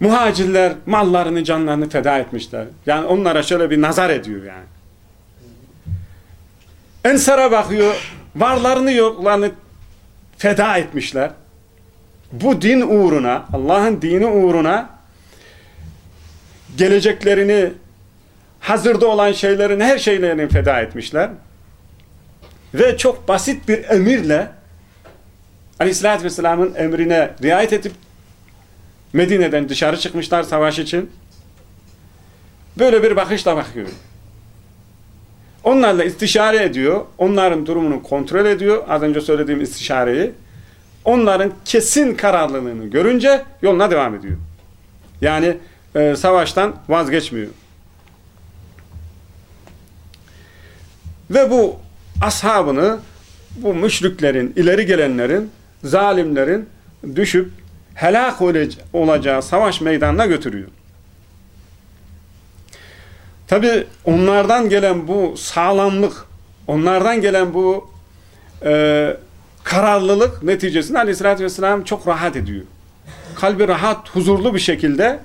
Muhacirler mallarını, canlarını feda etmişler. Yani onlara şöyle bir nazar ediyor yani. Ensara bakıyor. Varlarını yoklarını feda etmişler. Bu din uğruna, Allah'ın dini uğruna geleceklerini, hazırda olan şeylerin her şeylerini feda etmişler. Ve çok basit bir emirle Aleyhisselatü Vesselam'ın emrine riayet edip Medine'den dışarı çıkmışlar savaş için. Böyle bir bakışla bakıyor. Onlarla istişare ediyor. Onların durumunu kontrol ediyor. Az önce söylediğim istişareyi. Onların kesin kararlılığını görünce yoluna devam ediyor. Yani e, savaştan vazgeçmiyor. Ve bu ashabını bu müşriklerin, ileri gelenlerin, zalimlerin düşüp helak olacağı savaş meydanına götürüyor. Tabi onlardan gelen bu sağlamlık, onlardan gelen bu e, kararlılık neticesinde aleyhissalatü vesselam çok rahat ediyor. Kalbi rahat, huzurlu bir şekilde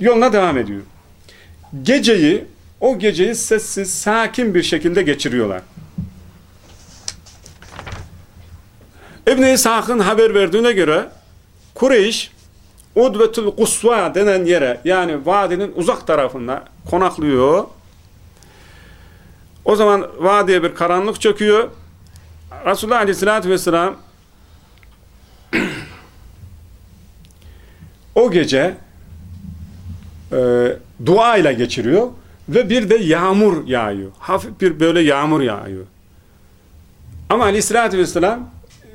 yoluna devam ediyor. Geceyi, o geceyi sessiz, sakin bir şekilde geçiriyorlar. İbn-i İshak'ın haber verdiğine göre Kureyş Udvetül Kusva denen yere yani vadinin uzak tarafında konaklıyor. O zaman vadiye bir karanlık çöküyor. Resulullah Aleyhisselatü Vesselam o gece e, dua ile geçiriyor ve bir de yağmur yağıyor. Hafif bir böyle yağmur yağıyor. Ama Aleyhisselatü Vesselam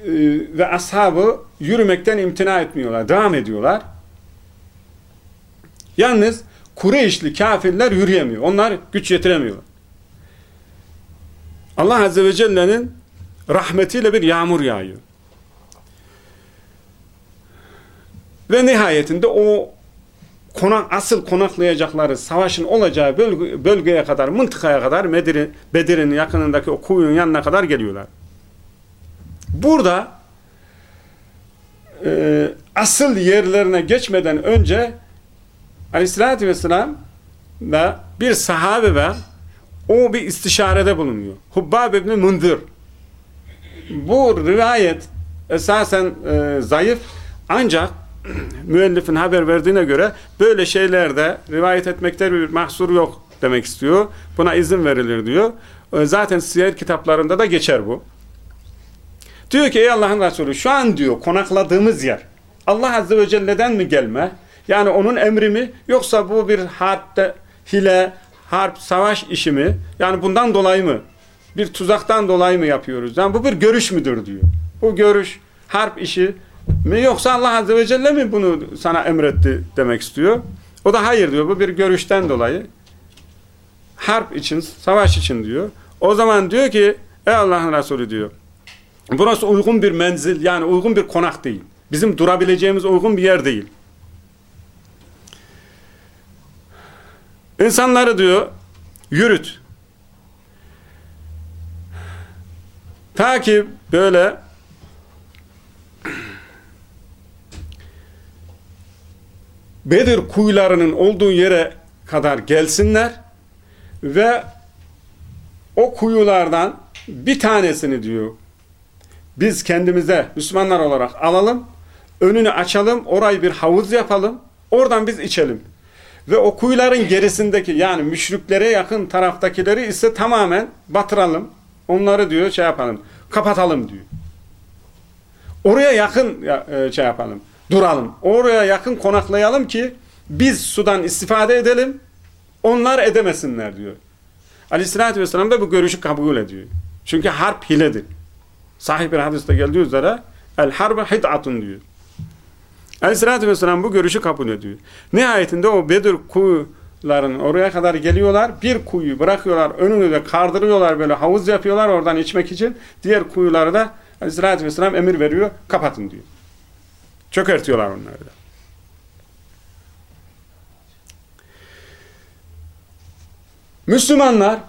e, ve ashabı yürümekten imtina etmiyorlar. Devam ediyorlar. Yalnız Kureyşli kafirler yürüyemiyor. Onlar güç yetiremiyorlar. Allah Azze ve Celle'nin rahmetiyle bir yağmur yağıyor. Ve nihayetinde o konak, asıl konaklayacakları savaşın olacağı bölge, bölgeye kadar, mıntıkaya kadar Bedir'in Bedir yakınındaki o kuyunun yanına kadar geliyorlar. Burada e, asıl yerlerine geçmeden önce Aleyhisselatü Vesselam ve bir sahabe var o bir istişarede bulunuyor. Hubbab ibn Mundir. Bu rivayet esasen e, zayıf ancak *clears throat* müellifin haber verdiğine göre böyle şeylerde rivayet etmekte bir mahsur yok demek istiyor. Buna izin verilir diyor. E, zaten siyer kitaplarında da geçer bu. Diyor ki ey Allah'ın Resulü şu an diyor konakladığımız yer Allah Azze ve Celle'den mi gelme Yani onun emri mi yoksa bu bir harpte hile, harp, savaş işi mi? Yani bundan dolayı mı? Bir tuzaktan dolayı mı yapıyoruz? Yani bu bir görüş müdür diyor. Bu görüş harp işi mi yoksa Allah Azze ve Celle mi bunu sana emretti demek istiyor? O da hayır diyor. Bu bir görüşten dolayı. Harp için, savaş için diyor. O zaman diyor ki ey Allah'ın Resulü diyor. Burası uygun bir menzil yani uygun bir konak değil. Bizim durabileceğimiz uygun bir yer değil. İnsanları diyor yürüt. Ta ki böyle Bedir kuyularının olduğu yere kadar gelsinler ve o kuyulardan bir tanesini diyor biz kendimize Müslümanlar olarak alalım, önünü açalım, orayı bir havuz yapalım, oradan biz içelim. Ve o kuyuların gerisindeki yani müşriklere yakın taraftakileri ise tamamen batıralım. Onları diyor şey yapalım, kapatalım diyor. Oraya yakın e, şey yapalım, duralım. Oraya yakın konaklayalım ki biz sudan istifade edelim, onlar edemesinler diyor. Aleyhissalatü vesselam da bu görüşü kabul ediyor. Çünkü harp hiledir. Sahih bir hadiste geldiği üzere el harbe hid'atun diyor. Aleyhissalatü vesselam bu görüşü kabul ediyor. Nihayetinde o Bedir kuyuların oraya kadar geliyorlar. Bir kuyu bırakıyorlar. Önünü de kardırıyorlar böyle havuz yapıyorlar oradan içmek için. Diğer kuyuları da Aleyhissalatü vesselam emir veriyor. Kapatın diyor. Çökertiyorlar onları da. Müslümanlar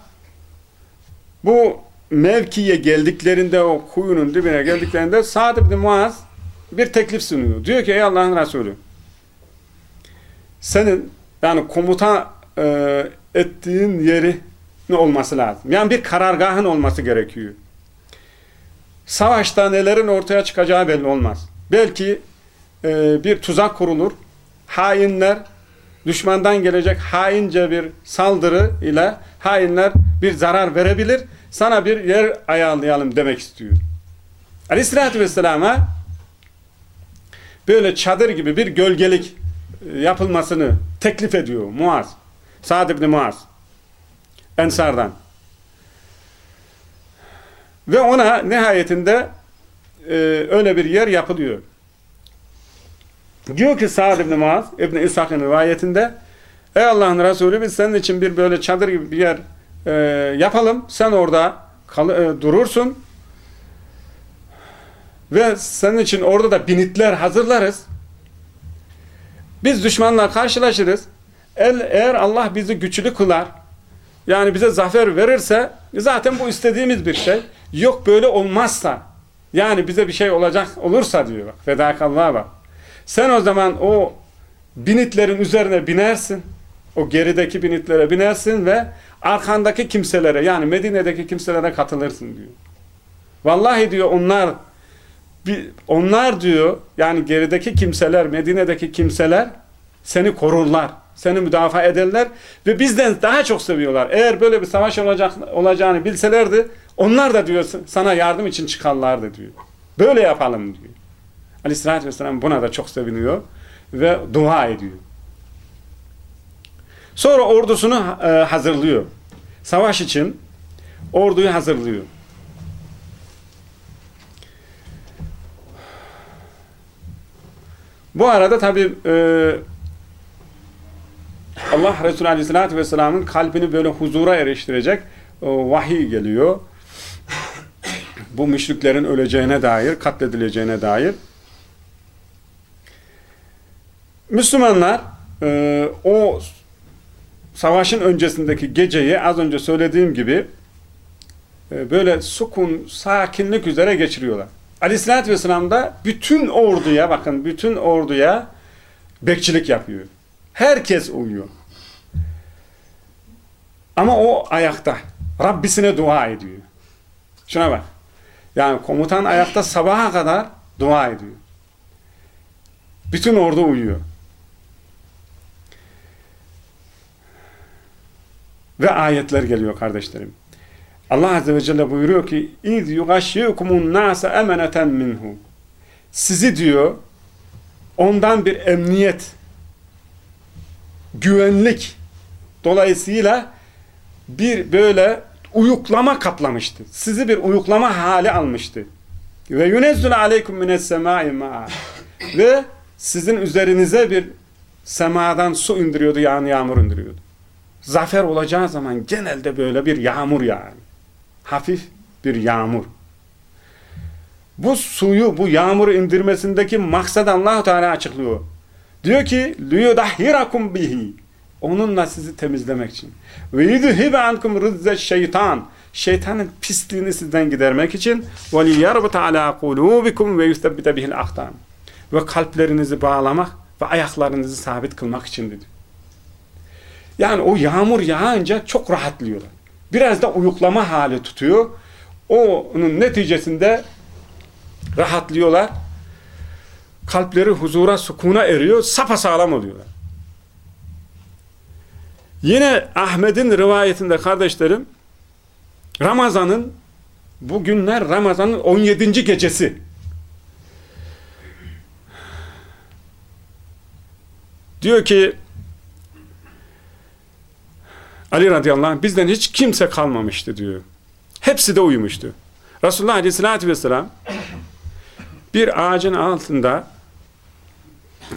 bu mevkiye geldiklerinde o kuyunun dibine geldiklerinde Sa'd ibn Muaz bir teklif sunuyor. Diyor ki ey Allah'ın Resulü senin yani komuta e, ettiğin yeri ne olması lazım. Yani bir karargahın olması gerekiyor. Savaşta nelerin ortaya çıkacağı belli olmaz. Belki e, bir tuzak kurulur. Hainler düşmandan gelecek haince bir saldırı ile hainler bir zarar verebilir. Sana bir yer ayarlayalım demek istiyor. Aleyhissalatü vesselama böyle çadır gibi bir gölgelik yapılmasını teklif ediyor Muaz. Sa'd ibn Muaz. Ensardan. Ve ona nihayetinde e, öyle bir yer yapılıyor. Diyor ki Sa'd ibn Muaz, İbn İshak'ın rivayetinde Ey Allah'ın Resulü biz senin için bir böyle çadır gibi bir yer e, yapalım. Sen orada kal e, durursun. Ve senin için orada da binitler hazırlarız. Biz düşmanla karşılaşırız. El, eğer Allah bizi güçlü kılar, yani bize zafer verirse zaten bu istediğimiz bir şey. Yok böyle olmazsa, yani bize bir şey olacak olursa diyor bak. Fedakallah bak. Sen o zaman o binitlerin üzerine binersin. O gerideki binitlere binersin ve arkandaki kimselere yani Medine'deki kimselere katılırsın diyor. Vallahi diyor onlar onlar diyor yani gerideki kimseler Medine'deki kimseler seni korurlar. Seni müdafaa ederler ve bizden daha çok seviyorlar. Eğer böyle bir savaş olacak olacağını bilselerdi onlar da diyor sana yardım için çıkarlardı diyor. Böyle yapalım diyor. Aleyhissalatü vesselam buna da çok seviniyor ve dua ediyor. Sonra ordusunu e, hazırlıyor. Savaş için orduyu hazırlıyor. Bu arada tabi e, Allah Resulü Aleyhisselatü Vesselam'ın kalbini böyle huzura eriştirecek e, vahiy geliyor. Bu müşriklerin öleceğine dair, katledileceğine dair. Müslümanlar e, o savaşın öncesindeki geceyi az önce söylediğim gibi e, böyle sukun, sakinlik üzere geçiriyorlar. Aleyhisselatü Vesselam da bütün orduya bakın bütün orduya bekçilik yapıyor. Herkes uyuyor. Ama o ayakta. Rabbisine dua ediyor. Şuna bak. Yani komutan ayakta sabaha kadar dua ediyor. Bütün ordu uyuyor. Ve ayetler geliyor kardeşlerim. Allah Azze ve Celle buyuruyor ki اِذْ يُغَشِّيكُمُ النَّاسَ اَمَنَةً minhu. Sizi diyor ondan bir emniyet güvenlik dolayısıyla bir böyle uyuklama kaplamıştı. Sizi bir uyuklama hali almıştı. Ve yunezzül aleykum mines semai ma'a. Ve sizin üzerinize bir semadan su indiriyordu yani yağmur indiriyordu. Zafer olacağı zaman genelde böyle bir yağmur yani. Hafif bir yağmur. Bu suyu, bu yağmuru indirmesindeki maksat allah Teala açıklıyor. Diyor ki, لِيُدَحِّرَكُمْ bihi. Onunla sizi temizlemek için. Ve yudhibe ankum rızze şeytan. Şeytanın pisliğini sizden gidermek için ve liyarbita ala kulubikum ve yusabbite bihil ahtam. Ve kalplerinizi bağlamak ve ayaklarınızı sabit kılmak için dedi. Yani o yağmur yağınca çok rahatlıyorlar. Biraz da uyuklama hali tutuyor. Onun neticesinde rahatlıyorlar. Kalpleri huzura, sukuna eriyor. Sapasağlam oluyorlar. Yine Ahmet'in rivayetinde kardeşlerim Ramazan'ın bugünler Ramazan'ın 17. gecesi. Diyor ki Ali radıyallahu anh bizden hiç kimse kalmamıştı diyor. Hepsi de uyumuştu. Resulullah aleyhissalatü vesselam bir ağacın altında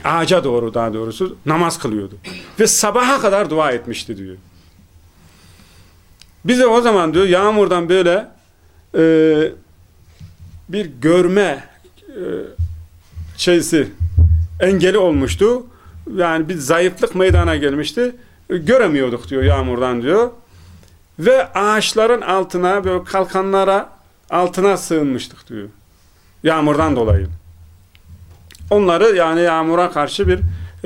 ağaca doğru daha doğrusu namaz kılıyordu. Ve sabaha kadar dua etmişti diyor. Bize o zaman diyor yağmurdan böyle e, bir görme e, şeysi engeli olmuştu. Yani bir zayıflık meydana gelmişti. E, göremiyorduk diyor yağmurdan diyor. Ve ağaçların altına böyle kalkanlara altına sığınmıştık diyor. Yağmurdan dolayı. Onları yani yağmura karşı bir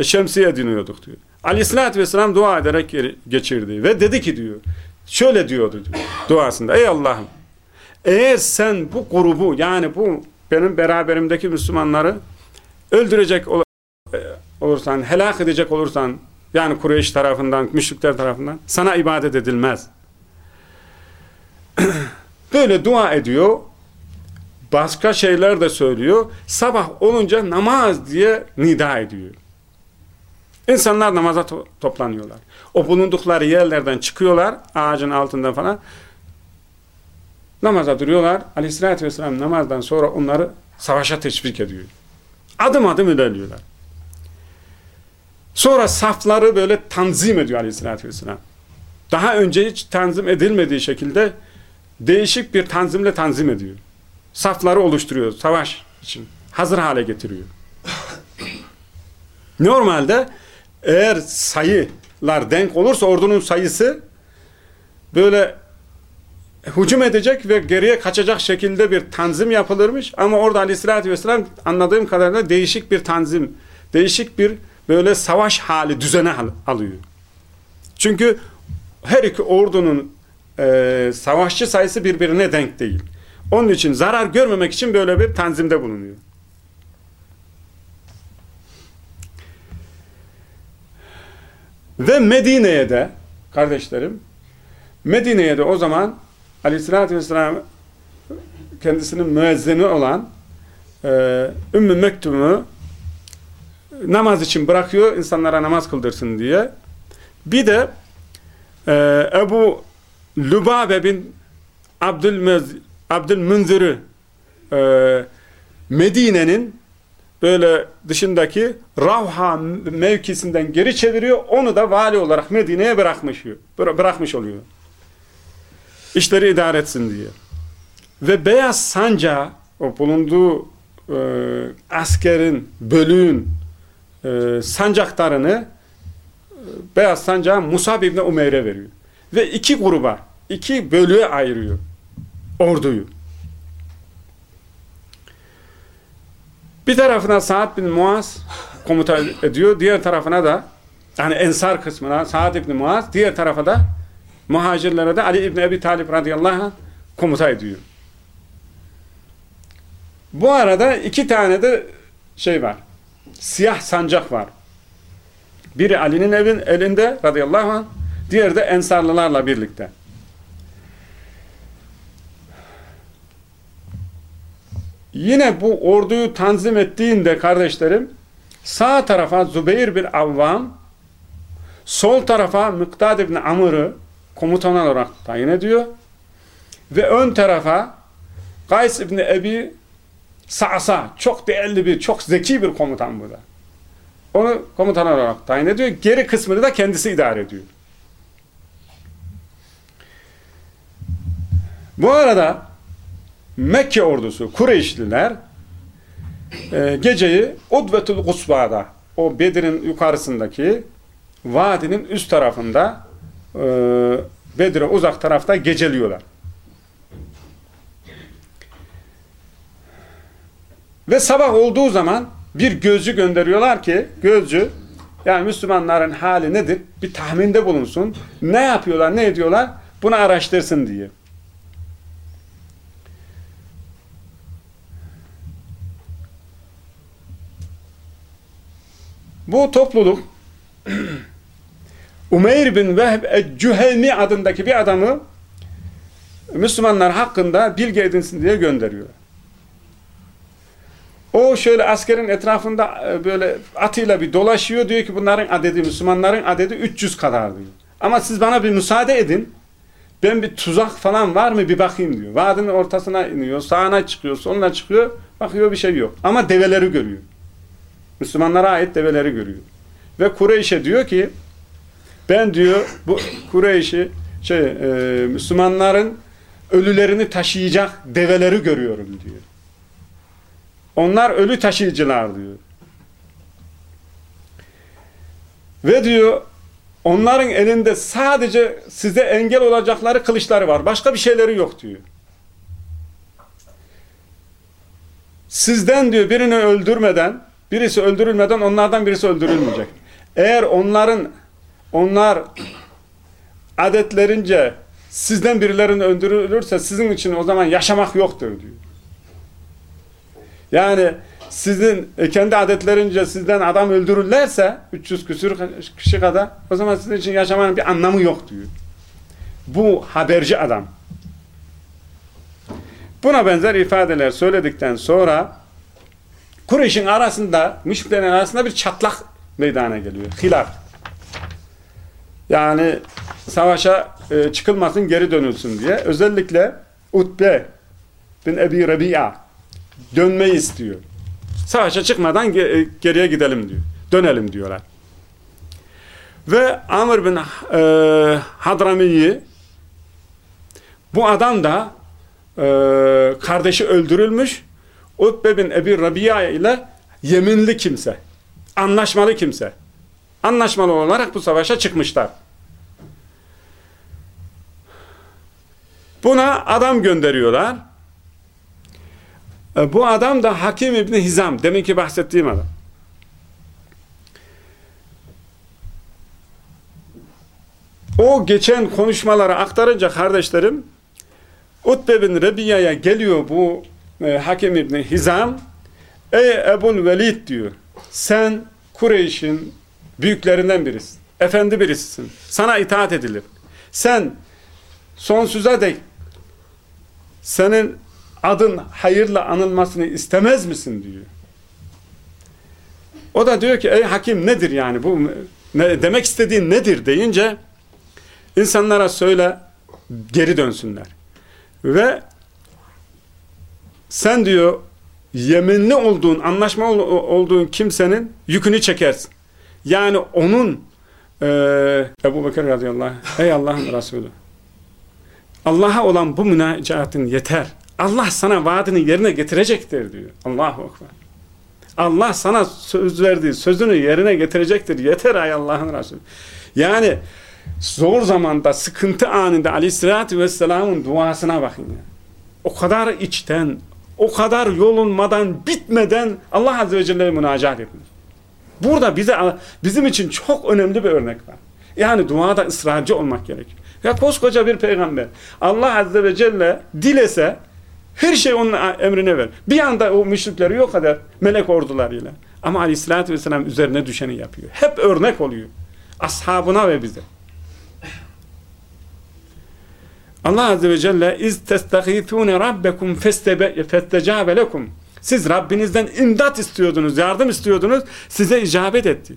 şemsiye diniyorduk diyor. Aleyhissalatü vesselam dua ederek geçirdi. Ve dedi ki diyor, şöyle diyordu diyor, duasında. Ey Allah'ım eğer sen bu grubu yani bu benim beraberimdeki Müslümanları öldürecek e, olursan, helak edecek olursan yani Kureyş tarafından, müşrikler tarafından sana ibadet edilmez. *clears throat* Böyle dua ediyor başka şeyler de söylüyor. Sabah olunca namaz diye nida ediyor. İnsanlar namaza to toplanıyorlar. O bulundukları yerlerden çıkıyorlar, ağacın altından falan. Namaza duruyorlar. Aleyhissalatü vesselam namazdan sonra onları savaşa teşvik ediyor. Adım adım ilerliyorlar. Sonra safları böyle tanzim ediyor aleyhissalatü vesselam. Daha önce hiç tanzim edilmediği şekilde değişik bir tanzimle tanzim ediyor safları oluşturuyor savaş için. Hazır hale getiriyor. *coughs* Normalde eğer sayılar denk olursa ordunun sayısı böyle hücum edecek ve geriye kaçacak şekilde bir tanzim yapılırmış. Ama orada aleyhissalatü vesselam anladığım kadarıyla değişik bir tanzim, değişik bir böyle savaş hali düzene alıyor. Çünkü her iki ordunun e, savaşçı sayısı birbirine denk değil. Onun için zarar görmemek için böyle bir tanzimde bulunuyor. Ve Medine'ye de kardeşlerim Medine'ye de o zaman aleyhissalatü vesselam kendisinin müezzini olan e, Ümmü Mektum'u namaz için bırakıyor insanlara namaz kıldırsın diye. Bir de e, Ebu Lübabe bin Abdülmünzir'i e, Medine'nin böyle dışındaki Ravha mevkisinden geri çeviriyor. Onu da vali olarak Medine'ye bırakmış, bırakmış oluyor. İşleri idare etsin diye. Ve Beyaz Sanca o bulunduğu e, askerin, bölüğün e, sancaktarını e, Beyaz Sancağı Musab İbni Umeyr'e veriyor. Ve iki gruba, iki bölüğe ayırıyor orduyu. Bir tarafına Sa'd bin Muaz komuta ediyor. Diğer tarafına da yani Ensar kısmına Sa'd bin Muaz, diğer tarafa da muhacirlere de Ali İbni Ebi Talib radıyallahu anh komuta ediyor. Bu arada iki tane de şey var. Siyah sancak var. Biri Ali'nin evin elinde radıyallahu anh, diğeri de Ensarlılarla birlikte. Yine bu orduyu tanzim ettiğinde kardeşlerim sağ tarafa Zübeyir bir Avvam Sol tarafa Mıktad ibn Amr'ı komutan olarak tayin ediyor. Ve ön tarafa Kays ibn Ebi Sa'sa çok değerli bir, çok zeki bir komutan bu da. Onu komutan olarak tayin ediyor. Geri kısmını da kendisi idare ediyor. Bu arada Mekke ordusu, Kureyşliler e, geceyi Udvetul Kusba'da, o Bedir'in yukarısındaki vadinin üst tarafında e, Bedir'e uzak tarafta geceliyorlar. Ve sabah olduğu zaman bir gözcü gönderiyorlar ki gözcü yani Müslümanların hali nedir? Bir tahminde bulunsun. Ne yapıyorlar, ne ediyorlar? Bunu araştırsın diye. Bu topluluk *clears throat* Umeyr bin Vehb Cühelmi adındaki bir adamı Müslümanlar hakkında bilgi edinsin diye gönderiyor. O şöyle askerin etrafında e, böyle atıyla bir dolaşıyor. Diyor ki bunların adedi, Müslümanların adedi 300 kadar diyor. Ama siz bana bir müsaade edin. Ben bir tuzak falan var mı bir bakayım diyor. Vadinin ortasına iniyor, sağına çıkıyor, soluna çıkıyor. Bakıyor bir şey yok. Ama develeri görüyor. Müslümanlara ait develeri görüyor. Ve Kureyş'e diyor ki ben diyor bu Kureyş'i şey e, Müslümanların ölülerini taşıyacak develeri görüyorum diyor. Onlar ölü taşıyıcılar diyor. Ve diyor onların elinde sadece size engel olacakları kılıçları var. Başka bir şeyleri yok diyor. Sizden diyor birini öldürmeden, birisi öldürülmeden onlardan birisi öldürülmeyecek. Eğer onların onlar adetlerince sizden birilerini öldürülürse sizin için o zaman yaşamak yoktur diyor. Yani sizin e, kendi adetlerince sizden adam öldürürlerse 300 küsür kişi kadar o zaman sizin için yaşamanın bir anlamı yok diyor. Bu haberci adam. Buna benzer ifadeler söyledikten sonra Kureyş'in arasında, müşriklerin arasında bir çatlak meydana geliyor. Hilaf. Yani savaşa e, çıkılmasın, geri dönülsün diye. Özellikle Utbe bin Ebi Rabia dönmeyi istiyor. Savaşa çıkmadan e, geriye gidelim diyor. Dönelim diyorlar. Ve Amr bin e, Hadrami'yi bu adam da e, kardeşi öldürülmüş Utbe bin Ebi Rabia ile yeminli kimse. Anlaşmalı kimse. Anlaşmalı olarak bu savaşa çıkmışlar. Buna adam gönderiyorlar. E, bu adam da Hakim İbni Hizam. Deminki bahsettiğim adam. O geçen konuşmaları aktarınca kardeşlerim Utbe bin Rebiya'ya geliyor bu e, Hakim İbni Hizam Ey Ebul Velid diyor sen Kureyş'in büyüklerinden birisin. Efendi birisisin. Sana itaat edilir. Sen sonsuza dek senin adın hayırla anılmasını istemez misin diyor. O da diyor ki ey hakim nedir yani bu ne, demek istediğin nedir deyince insanlara söyle geri dönsünler. Ve sen diyor yeminli olduğun, anlaşma olduğun kimsenin yükünü çekersin. Yani onun e, Ebu Bekir radıyallahu anh, ey Allah'ın Resulü Allah'a olan bu münacatın yeter. Allah sana vaadini yerine getirecektir diyor. Allahu Ekber. Allah sana söz verdiği sözünü yerine getirecektir. Yeter ay Allah'ın Resulü. Yani zor zamanda, sıkıntı anında aleyhissalatü vesselamın duasına bakın ya. O kadar içten, o kadar yolunmadan, bitmeden Allah Azze ve Celle'ye münacat etmiş. Burada bize bizim için çok önemli bir örnek var. Yani duada ısrarcı olmak gerekiyor. Ya koskoca bir peygamber. Allah Azze ve Celle dilese her şey onun emrine ver. Bir anda o müşrikleri yok eder melek ordularıyla. Ama aleyhissalatü vesselam üzerine düşeni yapıyor. Hep örnek oluyor. Ashabına ve bize. Allah Azze ve Celle iz testagithune rabbekum festecabe lekum siz Rabbinizden imdat istiyordunuz, yardım istiyordunuz, size icabet etti.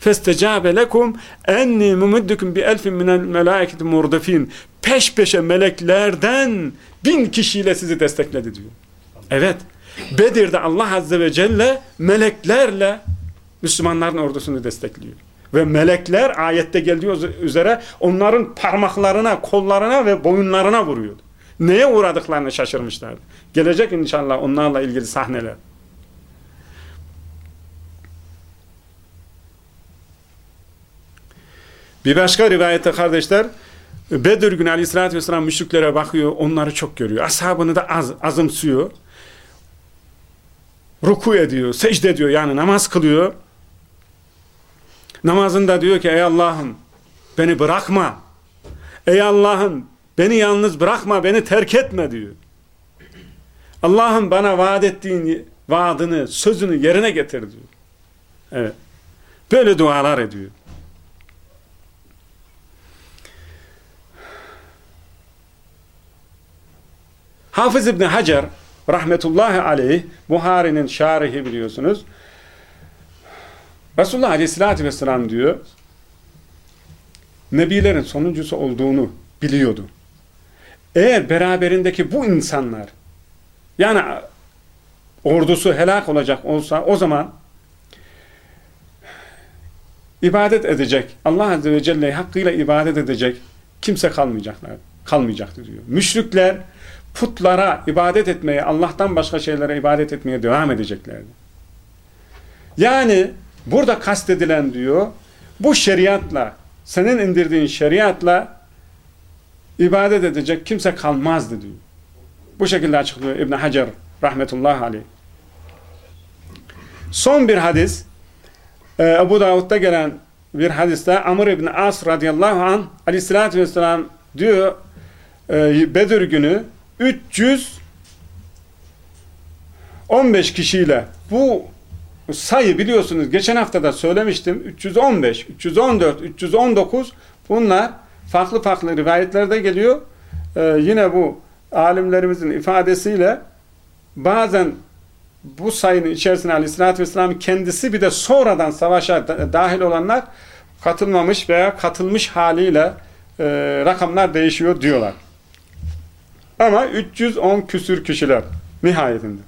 Festecabe lekum enni mumiddukum bi elfin minel murdafin peş peşe meleklerden bin kişiyle sizi destekledi diyor. Evet. Bedir'de Allah Azze ve Celle meleklerle Müslümanların ordusunu destekliyor. Ve melekler ayette geldiği üzere onların parmaklarına, kollarına ve boyunlarına vuruyordu. Neye uğradıklarını şaşırmışlardı. Gelecek inşallah onlarla ilgili sahneler. Bir başka rivayette kardeşler Bedir günü aleyhissalatü vesselam müşriklere bakıyor, onları çok görüyor. Ashabını da az, azımsıyor. Ruku ediyor, secde ediyor yani namaz kılıyor. Namazında diyor ki ey Allah'ım beni bırakma. Ey Allah'ım beni yalnız bırakma, beni terk etme diyor. Allah'ım bana vaat ettiğin vaadini, sözünü yerine getir diyor. Evet. Böyle dualar ediyor. Hafız İbni Hacer rahmetullahi aleyh Buhari'nin şarihi biliyorsunuz. Resulullah aleyhissalatü vesselam diyor Nebilerin sonuncusu olduğunu biliyordu. Eğer beraberindeki bu insanlar yani ordusu helak olacak olsa o zaman ibadet edecek Allah Azze ve Celle'yi hakkıyla ibadet edecek kimse kalmayacaklar. Kalmayacaktı diyor. Müşrikler putlara ibadet etmeye, Allah'tan başka şeylere ibadet etmeye devam edeceklerdi. Yani burada kastedilen diyor, bu şeriatla, senin indirdiğin şeriatla ibadet edecek kimse kalmazdı diyor. Bu şekilde açıklıyor İbn Hacer rahmetullahi aleyh. Son bir hadis e, Ebu Davud'da gelen bir hadiste Amr ibn As radıyallahu an aleyhissalatü vesselam diyor e, Bedir günü 315 kişiyle bu sayı biliyorsunuz geçen hafta da söylemiştim 315, 314, 319 bunlar farklı farklı rivayetlerde geliyor. Ee, yine bu alimlerimizin ifadesiyle bazen bu sayının içerisine aleyhissalatü vesselam kendisi bir de sonradan savaşa dahil olanlar katılmamış veya katılmış haliyle e, rakamlar değişiyor diyorlar. Ama 310 küsür kişiler nihayetinde.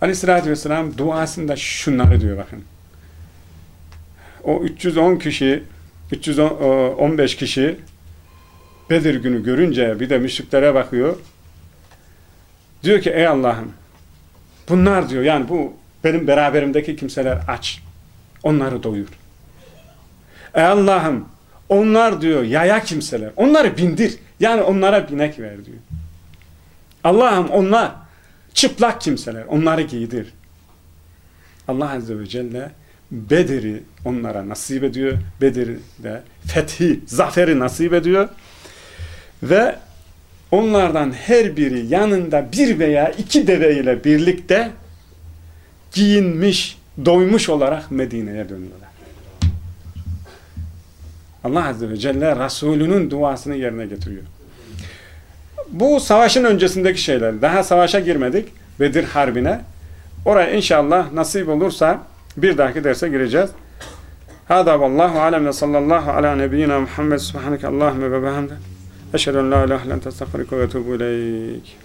Aleyhissalatü vesselam duasında şunları diyor bakın. O 310 kişi 315 kişi Bedir günü görünce bir de müşriklere bakıyor. Diyor ki ey Allah'ım bunlar diyor yani bu benim beraberimdeki kimseler aç. Onları doyur. Ey Allah'ım onlar diyor yaya kimseler. Onları bindir. Yani onlara binek ver diyor. Allah'ım onlar çıplak kimseler. Onları giydir. Allah Azze ve Celle Bedir'i onlara nasip ediyor. Bedir'de fethi, zaferi nasip ediyor. Ve onlardan her biri yanında bir veya iki deve ile birlikte giyinmiş, doymuş olarak Medine'ye dönüyorlar. Allah Azze ve Celle Resulünün duasını yerine getiriyor. Bu savaşın öncesindeki şeyler. Daha savaşa girmedik. Bedir Harbi'ne. Oraya inşallah nasip olursa bir dahaki derse gireceğiz. Hada vallahu alem ve sallallahu ala nebiyyina Muhammed subhaneke Allahümme ve behamde. Eşhedü en la ilahe len testağfirike ve etubu ileyk.